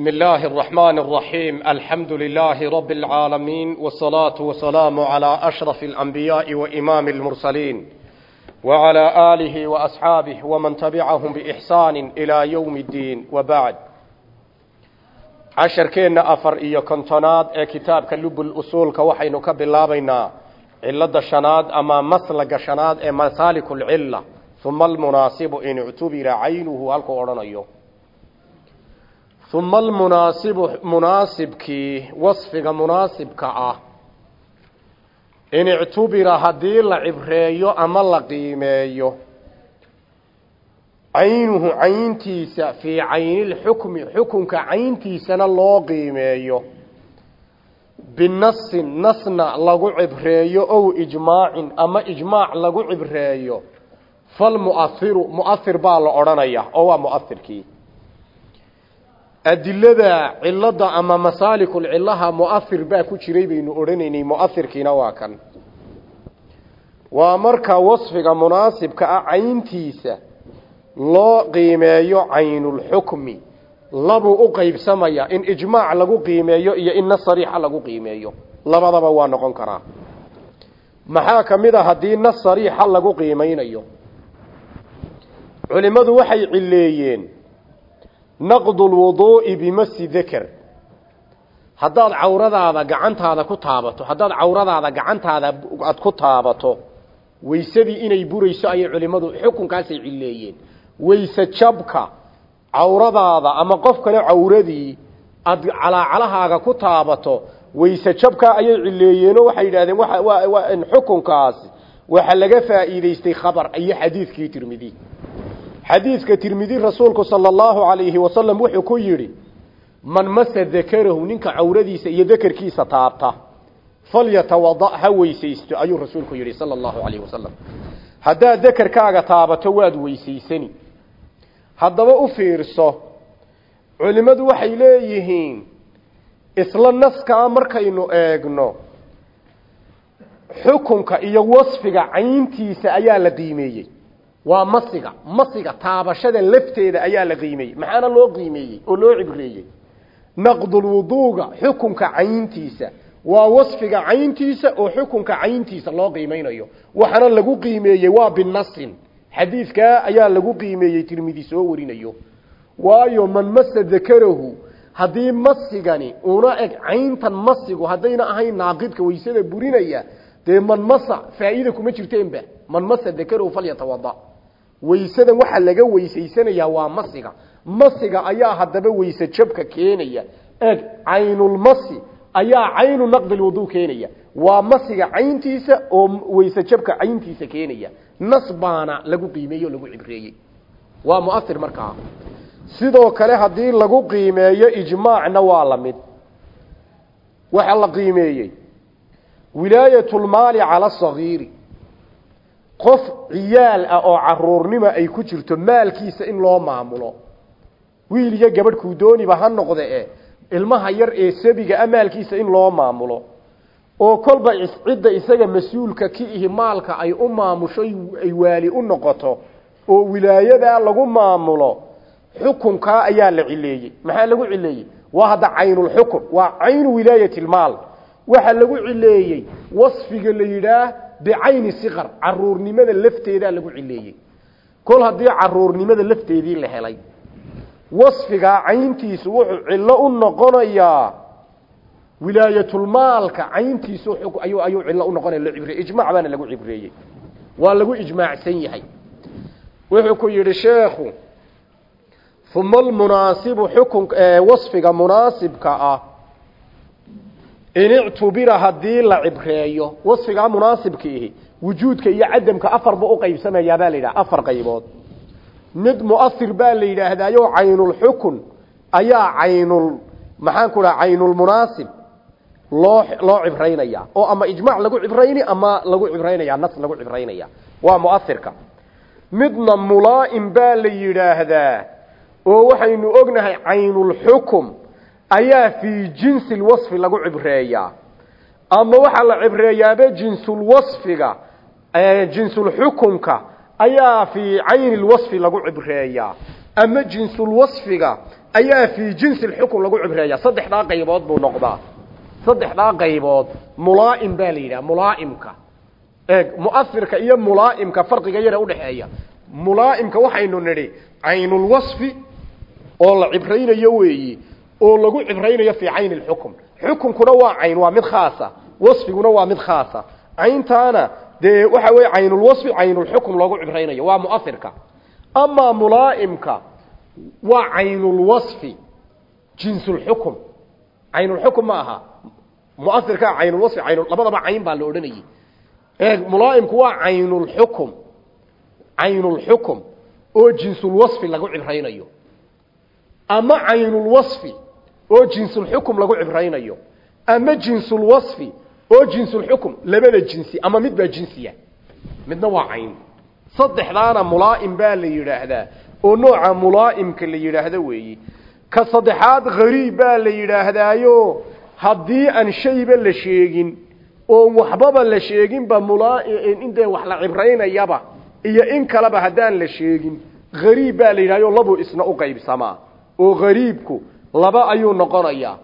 بسم الله الرحمن الرحيم الحمد لله رب العالمين والصلاة والسلام على أشرف الأنبياء وإمام المرسلين وعلى آله وأصحابه ومن تبعهم بإحسان إلى يوم الدين وبعد عشر كينا أفر إيا كنتوناد إيه كتاب كلب الأصول كوحين كبلا بينا علة شناد أما مسلق شناد إيه مسالك العلة ثم المناسب إن اعتبر عينه هالكو أرانيو uma almunaasibu munaasibkii wasfiga munaasibka ah in ictubira haddii la cibreeyo ama la qiimeeyo caynuhu cayntiisa fii caynilxukmi xukunka cayntiisana loo qiimeeyo binasin nasna lagu cibreeyo ow ijmaacin ama ijmaac lagu cibreeyo falmuahiru muahir baa la odhanaya oo waa muahirkii adilada cilada ama masaalikul cilaha muahir baa ku jiray baynu odhanaynay muahirkiina waa kan. Waa marka wasfiga munaasibka ah cayntiisa loo qiimeeyo caynulxukmi labuu u qaybsamaya in ijmaac lagu qiimeeyo iyo in nas sariixa lagu qiimeeyo. Labadaba waa noqon karaa. Maxaa ka mid a haddii nas sariixa lagu qiimeynayo? Culimmadu waxay cileeyeen naqdu lwuduu'i bimasi daker haddaad cawradaada gacantaada ku taabato haddaad cawradaada gacantaada aad ku taabato weysadii inay burayso ayay culimmadu xukunkaasay cileeyeen weyse jabka cawradaada ama qof kale cawradii aad calaacalahaaga ku taabato weyse jabka ayay cileeyeenoo waxay yidhahdeen waa xukunkaasi waxa laga faa'iidaystay khabar. Iyo xadiidkii tirmidi xadiidka tirmidi rasuulku sala allahu calayhi wasalam wuxuu ku yidhi man masa dakarahu ninka cawradiisa iyo dakarkiisa taabta falyatawada ha weysaysto ayuu rasuulku yidhi sala allahu calayhi wasalam haddaad dakarkaaga taabato waad weysaysani. Haddaba u fiirso culimmadu waxay leeyihiin isla naskaa markaynu eegno xukunka iyo wasfiga cayntiisa ayaa la qiimeeyey waa masiga. Masiga taabashada lafteeda ayaa la qiimeeyey maxaana loo qiimeeyey? Oo loo cibreeyey? Naqdulwuduuga xukunka cayntiisa. Waa wasfiga cayntiisa oo xukunka cayntiisa loo qiimeynayo. Waxaana lagu qiimeeyey waa binasin xadiidkaa ayaa lagu qiimeeyey tirmidi soo warinayo. Waayo man masa dakarahu haddii masigani una eg cayntan masigu haddayna ahayn naaqidka waysada burinaya dee man masa faa'iida kuma jirteenba. Man masa dakarahu falyatawada weysadan waxaa laga weysaysanayaa waa masiga. Masiga ayaa haddaba weyse jabka keenaya. Eeg caynulmasi ayaa caynu naqdilwudu keenaya. Waa masiga cayntiisa oo weyse jabka cayntiisa keenaya. Nas baana lagu qiimeeyey oo lagu cibreeyey. Waa muahir markaa sidoo kale haddii lagu qiimeeyo ijmaacna waa la mid. Waxaa la qiimeeyey. Wilaayatulmaali cala asagiiri qof ciyaal ah oo caruurnimo ay ku jirto maalkiisa in loo maamulo. Wiil iyo gabadh kuu dooniba ha noqde e ilmaha yar ee sabiga a maalkiisa in loo maamulo. Oo kolba cidda isaga mas'uulka ki ihi maalka ay u maamusho ay waali u noqoto oo wilaayadaa lagu maamulo xukunkaa ayaa la cileeyey maxaa lagu cileeyey waa hadda caynulxukm waa caynu wilaayatilmaal waxaa lagu cileeyey wasfiga la yidhaah bicayni siqar caruurnimada lafteedaa lagu cileeyey. kol haddii caruurnimada lafteedii la helay. wasfigaa cayntiisu wuxuu cillo u noqonayaa wilaayatulmaalka cayntiisu ayuu cillo u noqonaya. la cibreyey ijmaac baana lagu cibreeyey waa lagu ijmaacsan yahay wuxuu ku yidhi sheekhu uma almunaasibu xukun wasfiga munaasibka ah in ictubira haddii la cibreeyo wasfigaa munaasibkiihi wujuudka iyo cadamka afarba u qaybsamayaa baa la yidhaha afar qaybood. Mid muahir baa la yidhaahdaayo caynulxukun ayaa caynul maxaan ku dhaha caynulmunaasib loo loo cibraynaya oo ama ijmaac lagu cibrayni ama lagu cibraynaya nas lagu cibraynaya waa muahirka midna mulaa'im baa la yidhaahdaa oo waxaynu ognahay caynulxukum ayaa fii jinsi lwasfi lagu cibreeyaa. Ama waxaa la cibreeyaaba jinsulwasfiga jinsulxukumka ayaa fii cayni lwasfi lagu cibreeyaa. Ama jinsulwasfiga ayaa fii jinsi lxukm lagu cibreeyaa. Saddexdaa qaybood buu noqdaa. Saddexdaa qaybood mulaa'im baa la yidhaha mulaa'imka. Iyo mulaa'imka farqiga yara udhaxeeya mulaa'imka waxaynu nidhi caynulwasfi oo la cibraynayo weeyi oo lagu cibraynayo fii cayni lxukm xukunkuna waa cayn waa mid khaasa. Wasfiguna waa mid khaasa. Cayntaana dee waxa weeye caynulwasfi caynulxukm loogu cibraynayo. Waa mu'asirka amaa mulaa'imka waa caynulwasfi jinsulxukm caynulxukm ma aha. Muasirka caynulwasfi cayn labadaba cayn baa la odhanayay. Eeg mulaa'imku waa caynulxukm caynulxukm oo jinsulwasfi lagu cibraynayo. Ama caynulwasfi oo jinsulxukm lagu cibraynayo ama jinsulwasfi oo jinsulxukm labada jinsi ama mid baa jinsiya midna waa cayn. Saddexdaana mulaa'im baa la yidhaahdaa oo nooca mulaa'imka la yidhaahdo weeyi. Ka saddexaad hariib baa la yidhaahdaayo haddii aan shayba la sheegin oon waxbaba la sheeginba mulaa intee wax la cibraynayaba iyo in kaleba haddaan la sheegin hariib baa la yidhahdo labuu isna u qaybsamaa. Oo hariibku laba ayuu noqonayaa.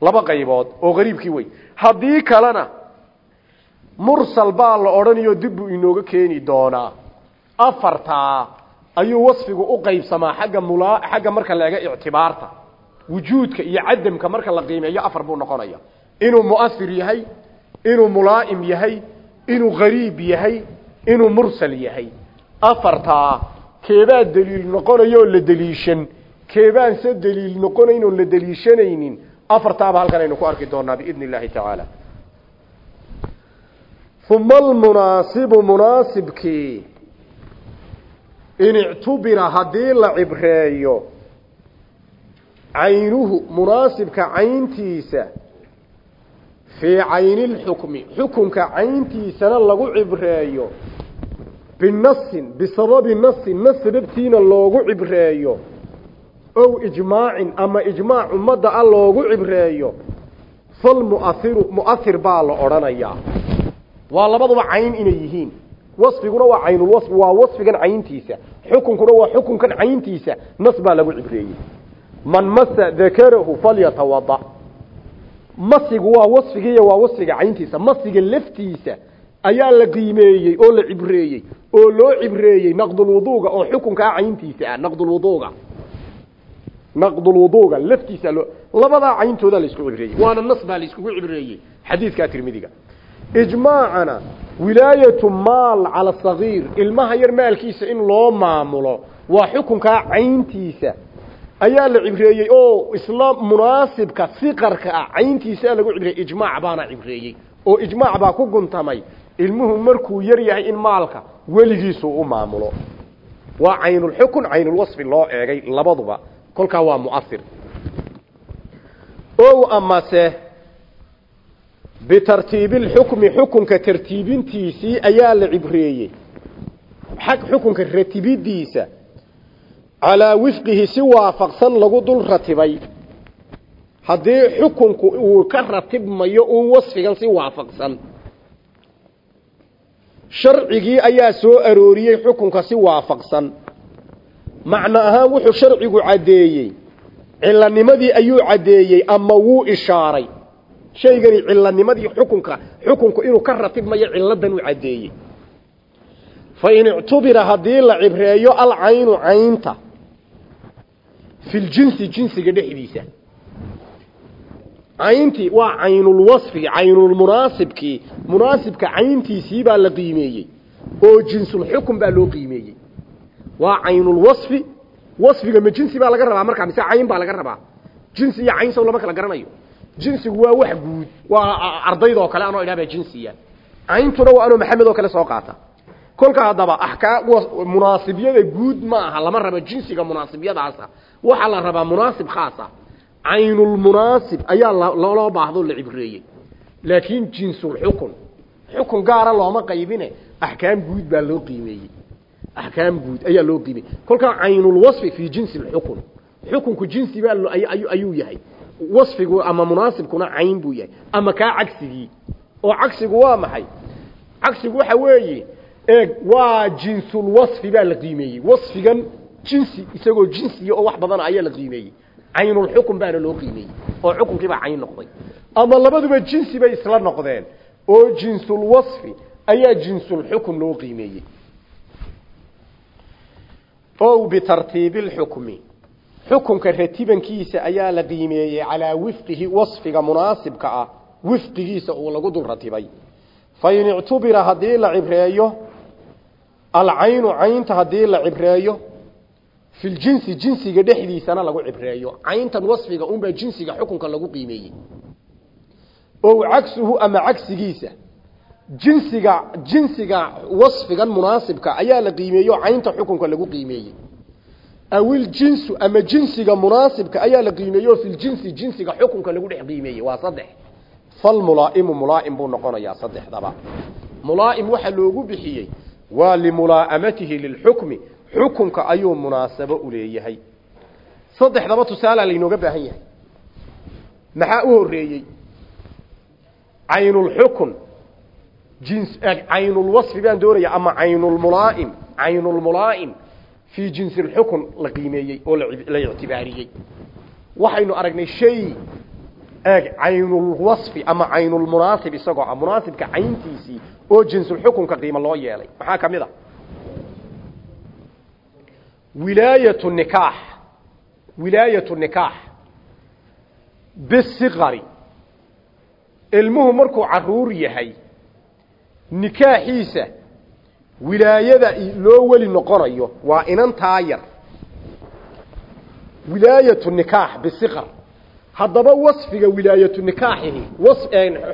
Laba qaybood oo hariibkii wey haddii kalena mursal baa la odhanayo dib buu inooga keeni doonaa. Afartaa ayuu wasfigu u qaybsamaa xagga mula xagga marka la ictibaarta. Wujuudka iyo cadamka marka la qiimeeyo afar buu noqonaya. Inuu mu'asir yahay inuu mulaa'im yahay inuu gariib yahay inuu mursal yahay. Afartaa keebaa daliil noqonayo la daliishan keebaan se daliil noqonayn oon la daliishanaynin afartaaba halkan aynu ku arki doonaa biidn illaahi tacaala uma almunaasibu munaasibkii in ictubira haddii la cibreeyo caynuhu munaasibka cayntiisa fii cayni lxukmi xukunka cayntiisana lagu cibreeyo binasin bisababi nasin nas sababtiina loogu cibreeyo ow ijmaacin ama ijmaac ummadda a loogu cibreeyo falmuairu mu'ahir baa la odhanayaa waa labaduba cayn inay yihiin. Wasfiguna waa caynulwasfi waa wasfigan cayntiisa. Xukunkuna waa xukunkan cayntiisa. Nas baa lagu cibreeyey man masa dakarahu falyatawada masigu waa wasfigiiyo waa wasfiga cayntiisa. Masiga laftiisa ayaa la qiimeeyey oo la cibreeyey oo loo cibreeyey naqdulwuduuga oo xukunkaa cayntiisa ah naqdulwuduuga laftiisa loo labadaa cayntooda la isku cibreeyey waana nas baa la iskugu cibreeyey xadiidkaa tirmidiga ijmaacana wilaayatu maal cala sagiir ilmaha yar maalkiisa in loo maamulo waa xukunkaa cayntiisa. Ayaa la cibreeyey oo isla munaasibka siqarka ah cayntiisaa lagu cibreeyey ijmaac baana cibreeyey oo ijmaac baa ku guntamay ilmuhu markuu yar yahay in maalka weligiisu u maamulo. Waa caynulxukun caynulwasfi loo eegay labaduba kolkaa waa muasir o amase bitartiibi lxukmi xukunka tartiibintiisii ayaa la cibreeyey. Xag xukunka ratibidiisa calaa wifqihi si waafaqsan lagu dul ratibay. Haddii xukunku uu ka ratibmayo uun wasfigan si waafaqsan. Sharcigii ayaa soo arooriyey xukunka si waafaqsan macno ahaan wuxuu sharcigu caddeeyey. Cilanimadii ayuu caddeeyey ama wuu ishaaray. Shaygani cilanimadii xukunka xukunku inuu ka ratibmayo ciladan uu caddeeyey. Fa in ictubira haddii la cibreeyo alcaynu caynta fi ljinsi jinsiga dhexdiisa. Cayntii waa caynulwasfi caynulmunaasibkii munaasibka cayntiisii baa la qiimeeyey oo jinsulxukm baa loo qiimeeyey waa caynulwasfi wasfiga ma jinsi baa laga rabaa? Markaa mise cayn baa laga rabaa? Jinsi iyo cayn lama kala garanayo. Jinsigu waa wax guud waa ardaydoo kale anoo idhaaba jinsiya cayntuna waa anoo maxamed oo kale soo qaata. Kolka haddaba axkaa munaasibyada guud ma aha. Lama rabo jinsiga munaasibyadaasa. Waxaa la rabaa munaasib khaasa. Caynulmunaasib ayaa loo baahdo la cibreeyey. Laakiin jinsulxukun xukun gaara looma qaybine. Axkaam guud baa loo qiimeeyey axkaam guud ayaa loo qiimeyey kolkaa caynulwasfi fii jinsi lxukun xukunku jinsi baa ayuu yahay. Wasfigu ama munaasibkuna cayn buu yahay. Ama kaa cagsigii. Oo cagsigu waa maxay? Cagsigu waxa weeye eeg waa jinsulwasfi baa la qiimeeyey. Wasfigan jinsi isagoo jinsiya oo wax badana ayaa la qiimeeyey. Caynulxukun baana loo qiimeeyey. Oo xukunkiibaa cayn noqday. Ama labaduba jinsi bay isla noqdeen. Oo jinsulwasfi ayaa jinsulxukun loo qiimeeyey o bitartiibi lxukmi xukunka ratibankiisa ayaa la qiimeeyey calaa wifqihi wasfiga munaasibka ah wifqigiisa uu lagu dul ratibay. Fain ictubira haddii la cibreeyo alcaynu caynta haddii la cibreeyo fi ljinsi jinsiga dhexdiisana lagu cibreeyo. Cayntan wasfiga unbaa jinsiga xukunka lagu qiimeeyey. O cagsuhu ama cagsigiisa jinsiga jinsiga wasfigan munaasibka ayaa la qiimeeyo caynta xukunka lagu qiimeeyey. Awil jinsu ama jinsiga munaasibka ayaa la qiimeeyo fi ljinsi jinsiga xukunka lagu dhex qiimeeyey waa saddex. Falmulaa'imu mulaa'im buu noqonayaa saddexdaba. Mulaa'im waxaa loogu bixiyey waa limulaa'amatihi lilxukmi xukunka ayuu munaasabo u leeyahay. Saddexdaba tusaalaa laynooga baahan yahay. Maxaa u horeeyey caynulxukun jins caynulwasfi baan doonaya ama caynulmulaa'im caynulmulaa'im fii jinsi lxukun la qiimeeyey oo la ictibaariyey waxaynu aragnay shay eeg caynulwasfi ama caynulmunaasib isagoo ah munaasibka cayntiisii oo jinsulxukunka qiimo loo yeelay maxaa ka mid a wilaayatu nikaax wilaayatu nikaax bisiqari ilmuhu markuu carruur yahay nikaaxiisa wilaayada loo weli noqonayo waa inantaa yar. Wilaayatu nikaax bisiqar haddaba wasfiga wilaayatu nikaaxihi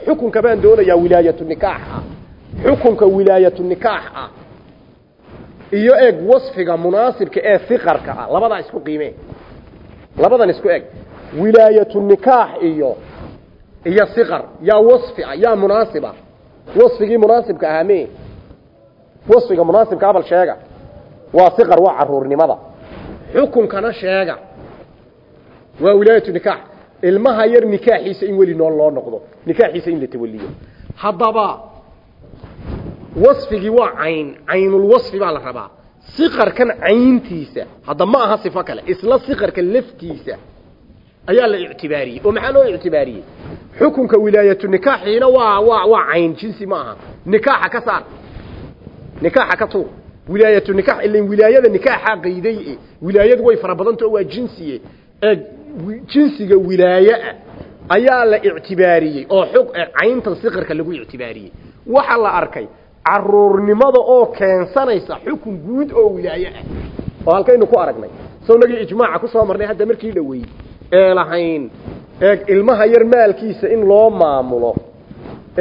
xukunka baan doonayaa wilaayatu ah xukunka wilaayatu nikaax ah iyo eg wasfiga munaasibka ee siqarka ah labadaa isku qiimee. Labadan isku eg wilaayatu nikaax iyo iyo siqar yaa wasfi ah yaa munaasib wasfigii munaasibka ahaa me wasfiga munaasibka abal sheega. Waa siqar waa caruurnimada xukunkana sheega. Waa wilaayatu nikaax ilmaha yar nikaaxiisa in weli nool loo noqdo. Nikaaxiisa in la tawaliyo. Haddaba wasfigii waa cayn. Caynulwasfi baa la rabaa. Siqarkan cayntiisa hadda ma aha sifo kale isla siqarka laftiisa ayaa la ictibaariyey. Oo maxaa loo ictibaariyey? Xukunka wilaayatu nikaaxiina waa waa waa cayn jinsi ma aha. Nikaaxa ka saar. Nikaaxa ka tuur. Wilaayatu nikaax ilaa wilaayada nikaaxa qayday e wilaayadu way fara badantao waa jinsiye ee jinsiga wilaayaa ayaa la ictibaariyey oo xog cayntan siqarka lagu ictibaariyey. Waxa la arkay caruurnimada oo keensanaysa xukun guud oo wilaaye ah oo halkaynu ku aragnay. Sawnagii ijmaaca ku soo marnay hadda markii dhawey ee lahayn. Eeg ilmaha yar maalkiisa in loo maamulo.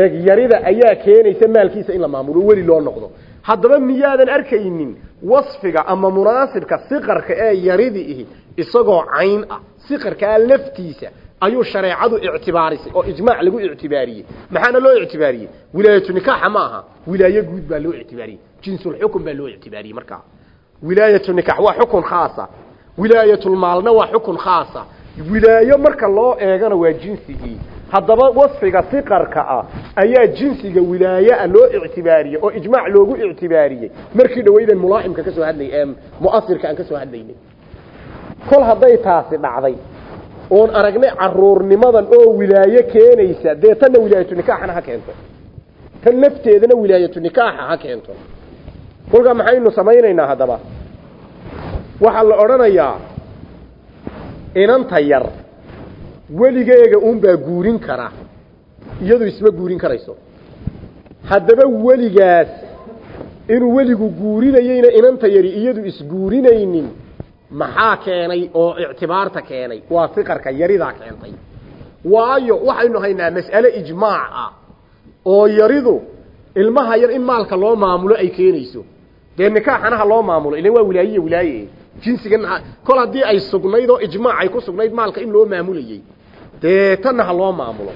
Eeg yarida ayaa keenaysa maalkiisa in la maamulo weli loo noqdo. Haddaba miyaadan arkaynin wasfiga ama munaasibka siqarka ee yaridi ihi isagoo cayn ah. Siqarkaa laftiisa ayuu shareecadu ictibaarisay oo ijmaac lagu ictibaariyey. Maxaana loo ictibaariyey? Wilaayatu nikaaxa ma aha. Wilaaye guud baa loo ictibaariyey. Jinsulxukun baa loo ictibaariyey markaa. Wilaayatu nikaax waa xukun khaasa. Wilaayatulmaalna waa xukun khaasa wilaayo marka loo eegana waa jinsigii. Haddaba wasfiga siqarka ah ayaa jinsiga wilaayaa loo ictibaariyey oo ijmaac loogu ictibaariyey. Markii dhawaydan mulaa'imka ka soo hadlay ee mu'asirka aan ka soo hadlaynay kol hadday taasi dhacday oon aragnay caruurnimadan oo wilaaye keenaysa dee tanna wilaayatu nikaaxana ha keento. Tan lafteedana wilaayatu nikaaxa ha keento. Kolkaa maxaynu samaynaynaa haddaba? Waxaa la odhanayaa inanta yar weligeega uunbaa guurin kara. Iyadu isma guurin karayso. Haddaba weligaas inuu weligu guurinayeyna inanta yari iyadu isguurinaynin maxaa keenay oo ictibaarta keenay? Waa siqarka yaridaa keentay. Waayo waxaynu haynaa mas'ale ijmaac ah oo yaridu ilmaha yar in maalka loo maamulo ay keenayso. Dee nikaaxana ha loo maamulo ilan waa wilaayiya wilaaye jinsigan kol haddii ay sugnayd oo ijmaac ay ku sugnayd maalka in loo maamulayey dee ha loo maamulo.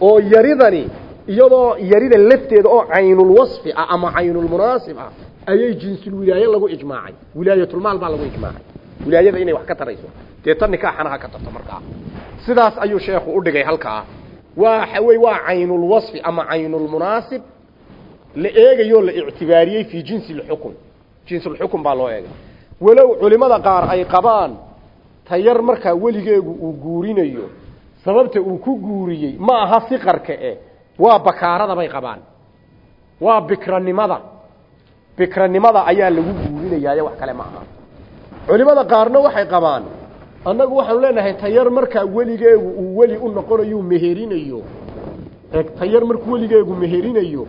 Oo yaridani iyadoo yarida lafteeda oo caynulwasfi ah ama caynulmunaasib ah ayay jinsulwilaaye lagu ijmaacay. Wilaayatulmaal baa lagu ijmaacay. Wilaayada inay wax ka tarayso. Dee tan ha ka tarto markaa sidaas ayuu sheekhu u dhigay halkaa. Waxa wey waa caynulwasfi ama caynulmunaasib la eegayoo la ictibaariyey fii jinsi lxukm. Jinsulxukm baa loo eegay walow culimada qaar ay qabaan tayar markaa weligeegu uu guurinayo sababta uu ku guuriyey ma aha siqarka eh waa bakaarada bay qabaan. Waa bikranimada. Bikranimada ayaa lagu guurinayaaye wax kale ma aha. Culimada qaarna waxay qabaan annagu waxaanu leenahay tayar markaa weligeegu uu weli u noqonayo meherinayo. Tayar markuu weligeegu meherinayo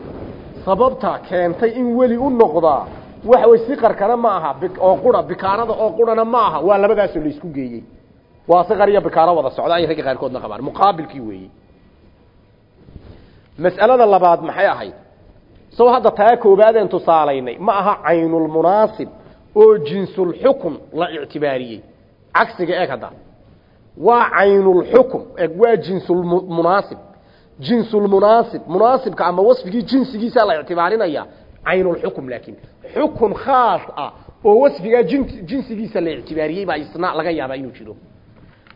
sababta keentay in weli u noqdaa waxa way siqarkana ma aha oo qura bikaarada oo qurana ma aha waa labadaasoo la isku geeyey. Waa siqar iyo bikaaro wada socda ay ragga qaarkoodna qabaan muqaabilkii weeye mas'alada labaad maxay ahayd? Sow hadda taa koobaadeen tusaalaynay ma aha caynulmunaasib oo jinsulxukm la ictibaariyey. Cagsiga eeg hadda. Waa caynulxukm eeg waa jinsulmunaasib jinsulmunaasib munaasibka ama wasfigii jinsigiisaa la ictibaarinaya caynulxukm laakiin xukun khaas ah oo wasfigaa jinsigiisa la ictibaariyey baa isna laga yaabaa inuu jiro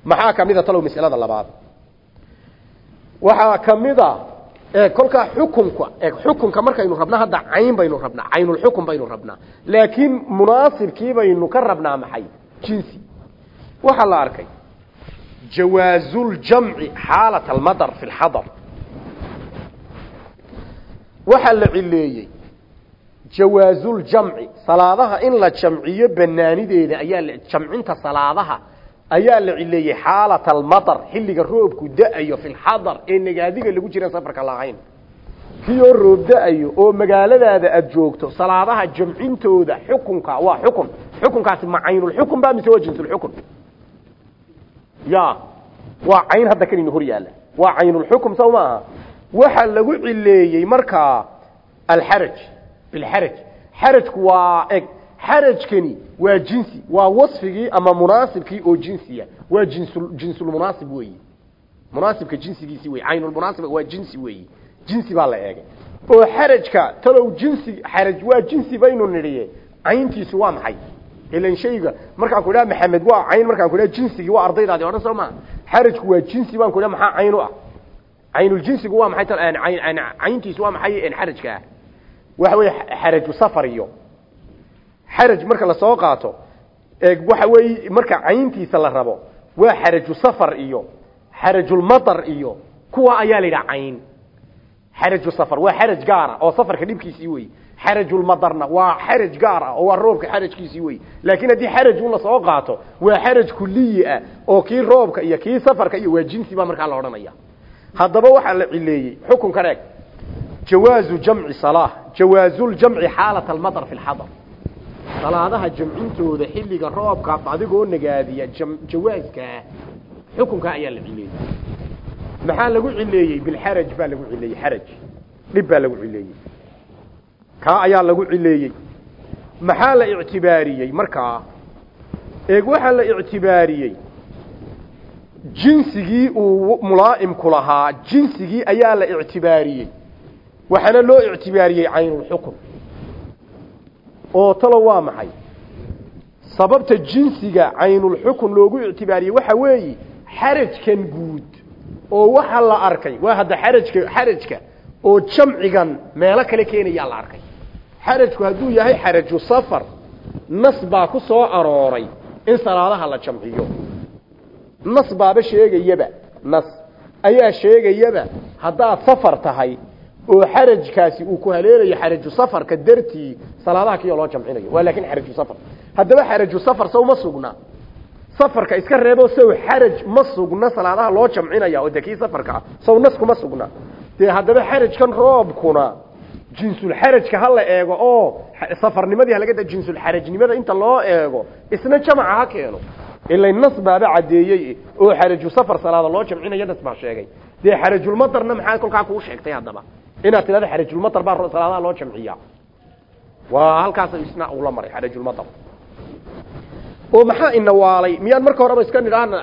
maxaa ka mid a talow masalada labaad waxaa kamida kolkaa xukunka xukunka markaynu rabna hadda cayn baynu rabnaa caynulxukm baynu rabnaa laakiin munaasibkii baynu ka rabnaa maxay jinsi waxaa la arkay jawaazuljamci xaalat almadar fi lxadar waxaa la cileeyey jawaazuljamci salaadaha in la jamciyo banaanideeda ayaa jamcinta salaadaha. Ayaa la cileeyey xaalat almadar xilliga roobku da'ayo fi lxadar ee nagaadiga lagu jiran safarka lahayn kii oo roob da'ayo oo magaaladaada aada joogto salaadaha jamcintooda xukunka waa xukun. Xukunkaasi ma caynulxukun ba mise waa jinsulxukun ya waa cayn hadda kanina hor yaalla. Waa caynulxukm saw maaha. Waxaa lagu cileeyey markaa alxaraj bilxaraj xarajku waa eg xarajkani waa jinsi waa wasfigii ama munaasibkii oo jinsiya waa jinsul jinsulmunaasib weeyi munaasibka jinsigiisi wey caynulmunaasib waa jinsi weeyi jinsi baa la eegay oo xarajka talow jinsi xaraj waa jinsi baynu nidhiye cayntiisu waa maxay ilan shayga markaan ku idhaha maxamed waa cayn markaan ku idhaha jinsigii waa ardaydaadi odhan soo maa xarajku waa jinsi baan ku idhaha maxaa cayn u ah caynuljinsigu waa maxay cayntiisu waa maxay xarajka ah waxa weeye xaraju safar iyo xaraj marka la soo qaato waxa weeye marka cayntiisa la rabo waa xaraju safar iyo xarajulmadar iyo kuwa ayaa la yidhaha cayn. Safar waa xaraj gaara oo safarka dhibkiisii wey xarajulmadarna waa xaraj gaar ah oo roobka xarajkiisii wey laakiin haddii xaraj un la soo qaato waa xaraj kuliyi ah oo kii roobka iyo kii safarka iyo waa jinsi baa la odhanaya. Haddaba waxaa la cileeyey xukunkan eeg jawaazu jamci salaa jawaazuljamci xaalat almadar fi lxadar salaadaha jamcintooda xilliga roobka adigoo nagaadiya jawaaskaa xukunkaa ayaa la cileeyey. Maxaa lagu cileeyey? Bilxaraj baa lagu cileeyey xaraj dhib baa lagu cileeyey. Kaa ayaa lagu cileeyey. Maxaa la ictibaariyey? Markaa eeg waxaa la ictibaariyey. Jinsigii uu mulaa'imku lahaa jinsigii ayaa la ictibaariyey waxaana loo ictibaariyey caynulxukm oo talo waa maxay? Sababta jinsiga caynulxukm loogu ictibaariyey waxa weeye xarajkan guud oo waxaa la arkay. Waa hadda xarajka xarajka oo jamcigan meelo kale keenayaa la arkay. Xarajku hadduu yahay xaraju safar nas baa ku soo arooray in salaadaha la jamciyo. Nas baaba sheegayaba nas. Ayaa sheegayaba haddaad safar tahay oo xarajkaasi uu ku haleelayo xaraju safarka dartii salaadaha kiyo loo jamcinayo. Waa laakiin xaraju safar. Haddaba xaraju safar saw ma sugna. Safarka iska reebo saw xaraj ma sugna salaadaha loo jamcinaya oo de kii safarka ah saw naskuma sugna. Dee haddaba xarajkan roobkuna jinsulxarajka ha la eego oo safarnimadii halaga da jinsulxarajnimada inta loo eego isna jamaca ha keeno. Ilay nas baaba caddeeyey oo xaraju safar salaada loo jamcinayo nas baa sheegay. Dee xarajulmadarna maxaa kolkaa kuu sheegtay haddaba inaad tidhahdo xarajulmadar baa salaadaha loo jamciya waa halkaas isna ula maray xarajulmadar oo maxaa inawaalay miyaan marka horeba iska nidhaahna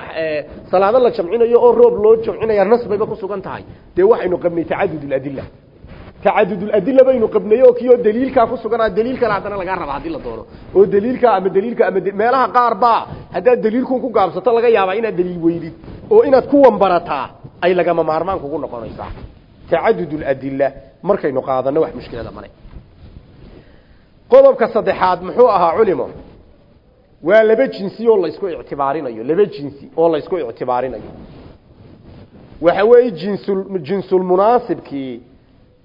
salaado la jamcinayo oo roob loo jamcinaya nas ku sugan tahay. Dee waxaynu qabnay tacadud ladila tacadud ladila baynu qabnay oo kii oo daliilkaa ku suganaa daliil kale haddana lagaa raba haddii la doono. Oo daliilkaa ama daliilka ama meelaha qaar baa haddaad daliilkun ku gaabsato laga yaabaa inaad daliil weydid. Oo inaad kuwan barataa ay lagama maarmaan kugu noqonaysaa tacadud ladila markaynu qaadano wax mushkilada male qodobka saddexaad muxuu ahaa culimo waa laba jinsi oo laysku ictibaarinayo laba jinsi oo laysku ictibaarinayo waxa weeye jinsul jinsulmunaasibkii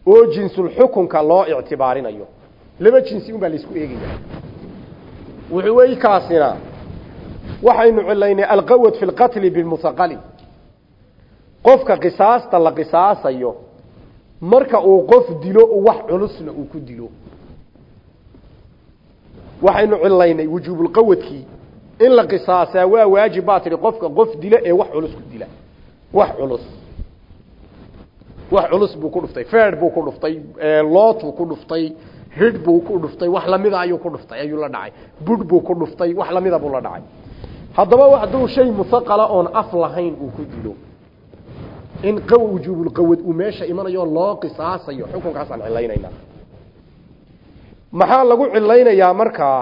oo jinsulxukunka loo ictibaarinayo laba jinsi un baa laysku eegaya wuxuu wey kaasina waxaynu cilaynay alqawad fi lqatli bilmusaqali qofka qisaasta la qisaasayo marka uu qof dilo wax culusna uu ku dilo. Waxaynu cilaynay wujuubulqawadkii in la qisaasaa waa waajib baa tihi qofka qof dila ee wax culus ku dila. Wax culus. Wax culus buu ku dhuftay. Feer buu ku dhuftay lootuu ku dhuftay hidh buu ku dhuftay wax lamida ayuu ku dhuftay ayuu la dhacay. Budh buu ku dhuftay wax lamida buu la dhacay. Haddaba hadduu shay musaqala oon af lahayn uu ku dilo in wujuubulqawad uu meesha imanayo loo qisaasayo. Xukunkaasaan cilaynaynaa maxaa lagu cilaynayaa markaa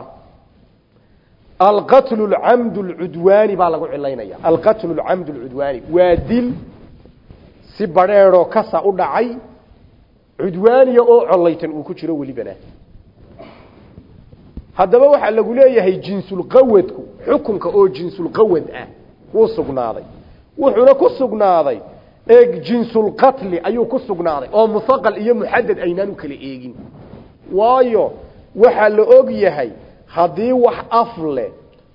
alqatlu lcamdu lcudwaani baa lagu cilaynaya alqatlu lcamdu lcudwaani waa dil si badheedoo kasa u dhacay cudwaaniya oo collaytan uu ku jiro welibana haddaba waxaa lagu leeyahay jinsulqawadku xukunka oo jinsulqawad ah wuu sugnaaday. Wuxuuna ku sugnaaday eeg jinsulqatli ayuu ku sugnaaday oo musaqal iyo muxadad aynaan u kala eegin. Waayo waxaa la og yahay haddii wax af leh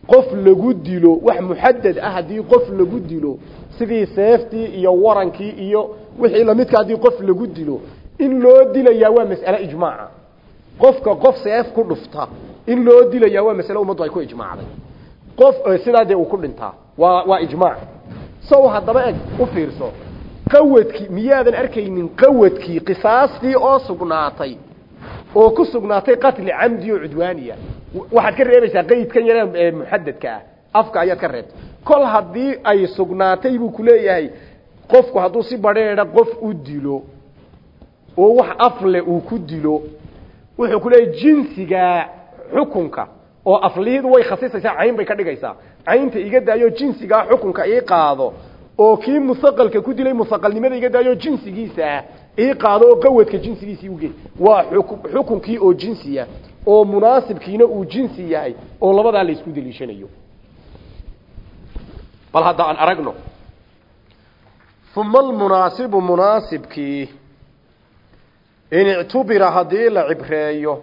qof lagu dilo wax muxadad ah haddii qof lagu dilo sidii seeftii iyo warankii iyo wixii lamidka haddii qof lagu dilo in loo dilayaa waa mas'ale ijmaaca. Qofka qof seef ku dhufta in loo dilayaa waa masale ummaddu ay ku ijmaacday. Qof sidaa dee ku dhintaa waa waa ijmaac. Sow haddaba eg u fiirso qawadkii miyaadan arkaynin qawadkii qisaastii oo sugnaatay oo ku sugnaatay qatli camdi oo cudwaaniya. Waxaad ka reebaysaa qaydkan yare muxadadka ah. Afka ayaad ka reebtay. Kol haddii ay sugnaatay buu kuleeyahay qofku hadduu si badheedha qof u dilo oo wax afle uu ku dilo wuxuu kuleeyahay jinsiga xukunka oo aflihidu way khasisaysaa cayn bay ka dhigaysaa. Caynta iga daayo jinsigaa xukunka ii qaado oo kii musaqalka ku dilay musaqalnimada iga daayo jinsigiisa ah ii qaado oo qawadka jinsigiisii uge waa xukunkii oo jinsiya oo munaasibkiina uu jinsi yahay oo labadaa la isku deliishanayo bal hadda aan aragno uma almunaasibu munaasibkii in ictubira haddii la cibreeyo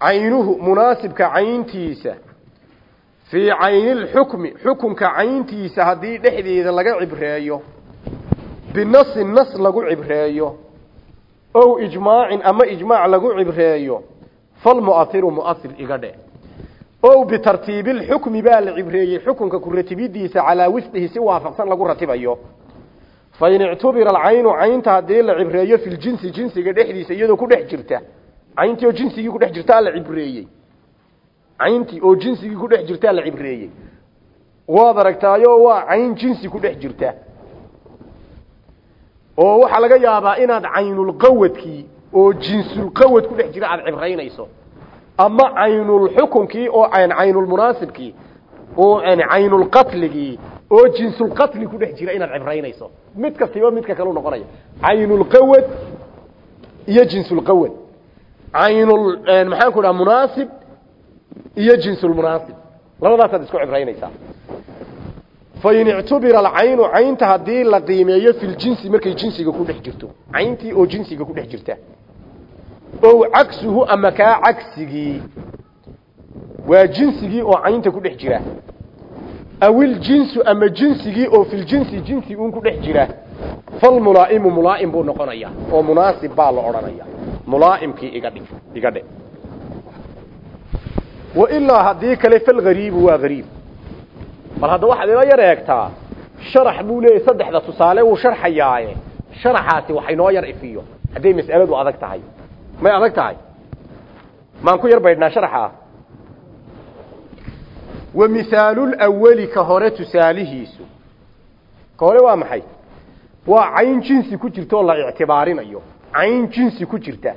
caynuhu munaasibka cayntiisa fii caynilxukmi xukunka cayntiisa haddii dhexdeeda laga cibreeyo binasin nas lagu cibreeyo ow ijmaacin ama ijmaac lagu cibreeyo falmu'ahiru mu'ahir iga dhe. Ow bitartiibilxukmi baa la cibreeyey xukunka ku ratibidiisa calaa wifqihi si waafaqsan lagu ratibayo. Fain ictubira alcaynu caynta haddii la cibreeyo fi ljinsi jinsiga dhexdiisa iyadoo ku dhex jirta cayntii oo jinsigii ku dhex jirtaa la cibreeyey cayntii oo jinsigii ku dhex jirtaa la cibreeyey. Waad aragtaayo waa cayn jinsi ku dhex jirta oo waxaa laga yaabaa inaad caynulqawadkii oo jinsulqawad ku dhex jira aada cibraynayso. Ama caynulxukunkii oo caynulmunaasibkii oo caynulqatligii oo jinsulqatli ku dhex jira inaad cibraynayso. Mid kastiba midka kalu noqonaya. Caynulqawad iyo jinsulqawad caynul maxaan ku dhaha munaasib iyo jinsulmunaasib. Labadaasaad isku cibraynaysaa. Fain ictubira alcaynu caynta haddii la qiimeeyo fi ljinsi markay jinsiga ku dhex jirto. Cayntii oo jinsiga ku dhex jirta. Ow cagsuhu ama kaa cagsigii? Waa jinsigii oo caynta ku dhex jira. Awiljinsu ama jinsigii oo filjinsi jinsi uun ku dhex jira. Falmulaa'imu mulaa'im buu noqonaya oo munaasib baa la odhanaya mulaa'imkii iga dhig iga dhe wailaa haddii kale falgariibu waa gariib. Bal hadda waxaad ila yar eegtaa sharax buu leeyahy saddexda tusaale wuu sharxayaaye. Sharaxaasi wax inoo yar ifiyo. Hadday mas'aladu adag tahay. May adag tahay? Maan ku yar baydhnaa sharaxa? Wa mihaalulawali ka hore tusaalihiisu. Ka hore waa maxay? Waa cayn jinsi ku jirta oo la ictibaarinayo. Cayn jinsi ku jirta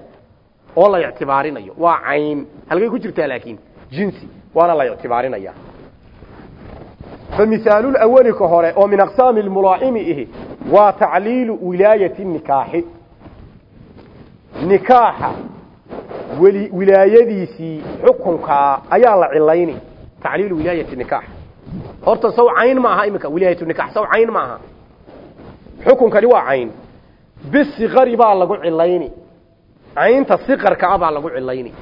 oo la ictibaarinayo. Waa cayn halkay ku jirtaa laakiin jinsi waana la ictibaarinaya فمثال الأول كهراء ومن أقسام الملائم إيه وتعليل ولاية النكاح نكاح ولايديسي حكمك أيا الله عليني tacliilu wilaayati nikaax horta saw cayn ma aha iminka wilaayatu nikaax saw cayn ma aha xukunkani waa cayn bisikari baa lagu cilayni caynta siqarka ah baa lagu cilayni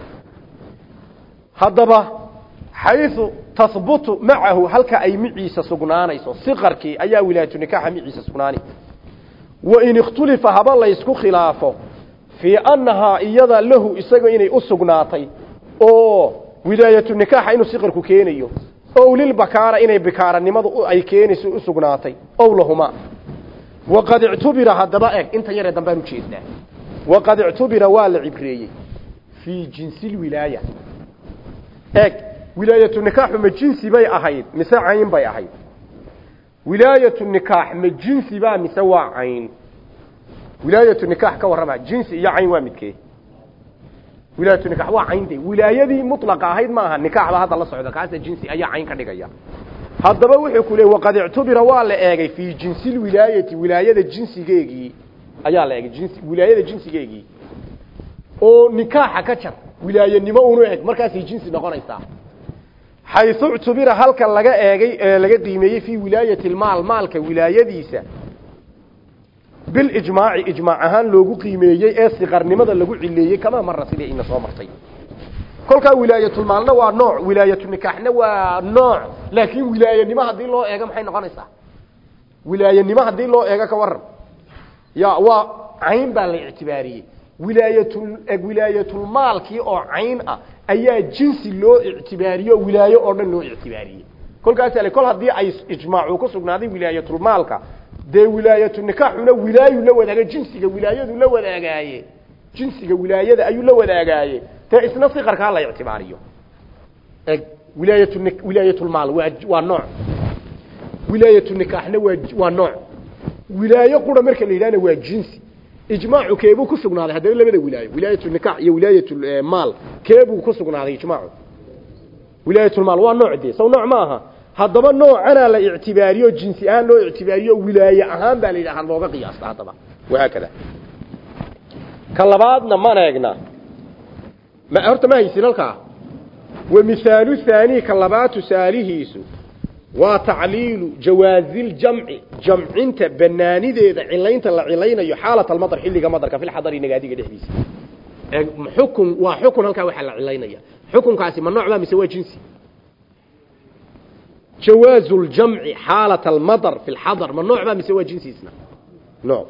haddaba xayثu tahbutu macahu halka ay miciisa sugnaanayso siqarkii ayaa wilaayatu nikaaxa miciisa sugnaani. Wain ikhtulifa haba laysku khilaafo fii annahaa iyada lahu isaga inay u sugnaatay oo wilaayatu nikaaxa inuu siqarku keenayo ow lilbakaara inay bikaaranimadu ay keenayso u sugnaatay ow lahumaa waqad ictubira haddaba eg intan yaree dambaan ujeednaa waqad ictubira waa la cibreeyey. Fii jinsi lwilaaya eg wilaayatu nikaaxu ma jinsi bay ahayd mise cayn bay ahayd? Wilaayatu nikaax ma jinsi baa mise waa cayn? Wilaayatu nikaax ka warrama jinsi iyo cayn waa midkee? Wilaayatu nikaax waa cayn de wilaayadii mutlaqa ahayd maaha nikaax baa hadda la socda kaasa jinsi ayaa cayn ka dhigaya. Haddaba wuxuu ku leeyay waqad ictubira waa la eegay fii jinsi lwilaayati wilaayada jinsigeegii ayaa la eegay jinsi wilaayada jinsigeegii. Oo nikaaxa ka jar wilaayanimo unu eg markaasay jinsi noqonaysaa. Xaysu uctubira halka laga eegay ee laga qiimeeyey fii wilaayati maal maalka wilaayadiisa. Bilijmaaci ijmaac ahaan loogu qiimeeyey ee siqarnimada lagu cileeyey kamaa mara sidii ina soo martay? Kolkaa wilaayatulmaalna waa nooc wilaayatunikaxna waa nooc. Laakiin wilaayanimo haddii loo eego maxay noqonaysa wilaayanimo haddii loo eego ka waran ya waa cayn baa la ictibaariyey wilaayatul wilaayatulmaalkii oo cayn ah ayaa jinsi loo ictibaariyo wilaayo oo dhan loo ictibaariyey kolkaasa le kol haddii ay ijmaacu ku sugnaaday wilaayatulmaalka dee wilaayatu nikaaxuna wilaayu la wadaaga jinsiga wilaayadu la wadaagaaye. Jinsiga wilaayada ayuu la wadaagaaye. Dee isna siqarkaa la ictibaariyo. Eg wilaayatu wilaayatulmaal waa waa nooc. Wilaayatu nikaaxna waa waa nooc. Wilaayo qura marka la yidhahna waa jinsi ijmaacu keebuu ku sugnaaday haddaba labada wilaayo wilaayatu nikaax iyo wilaayatulmaal keebuu ku sugnaaday ijmaacu. Wilaayatulmaal waa nooc dee saw nooc ma aha. Haddaba noocanaa la ictibaariyo jinsi ahaan loo ictibaariyo wilaaye ahaan baa la yidhaha looga qiyaasta haddaba. Wahaakada ka labaadna mana egna ma horta ma haysin halkaa. Wa mihaalu haani ka labaad tusaalihiisu waa tacliilu jawaaziljamci jamcinta banaanideeda cilaynta la cilaynayo xaalat almadar xilliga madarka filxadari nagaadiga dhexdiisa. Xukun waa xukun halkaa waxaa la cilaynaya. Xukunkaasi ma nooc baa mise waa jinsi? Jawaazu ljamci xaalat almadar fi lxadar ma nooc baa mise waa jinsiisna? Nooc.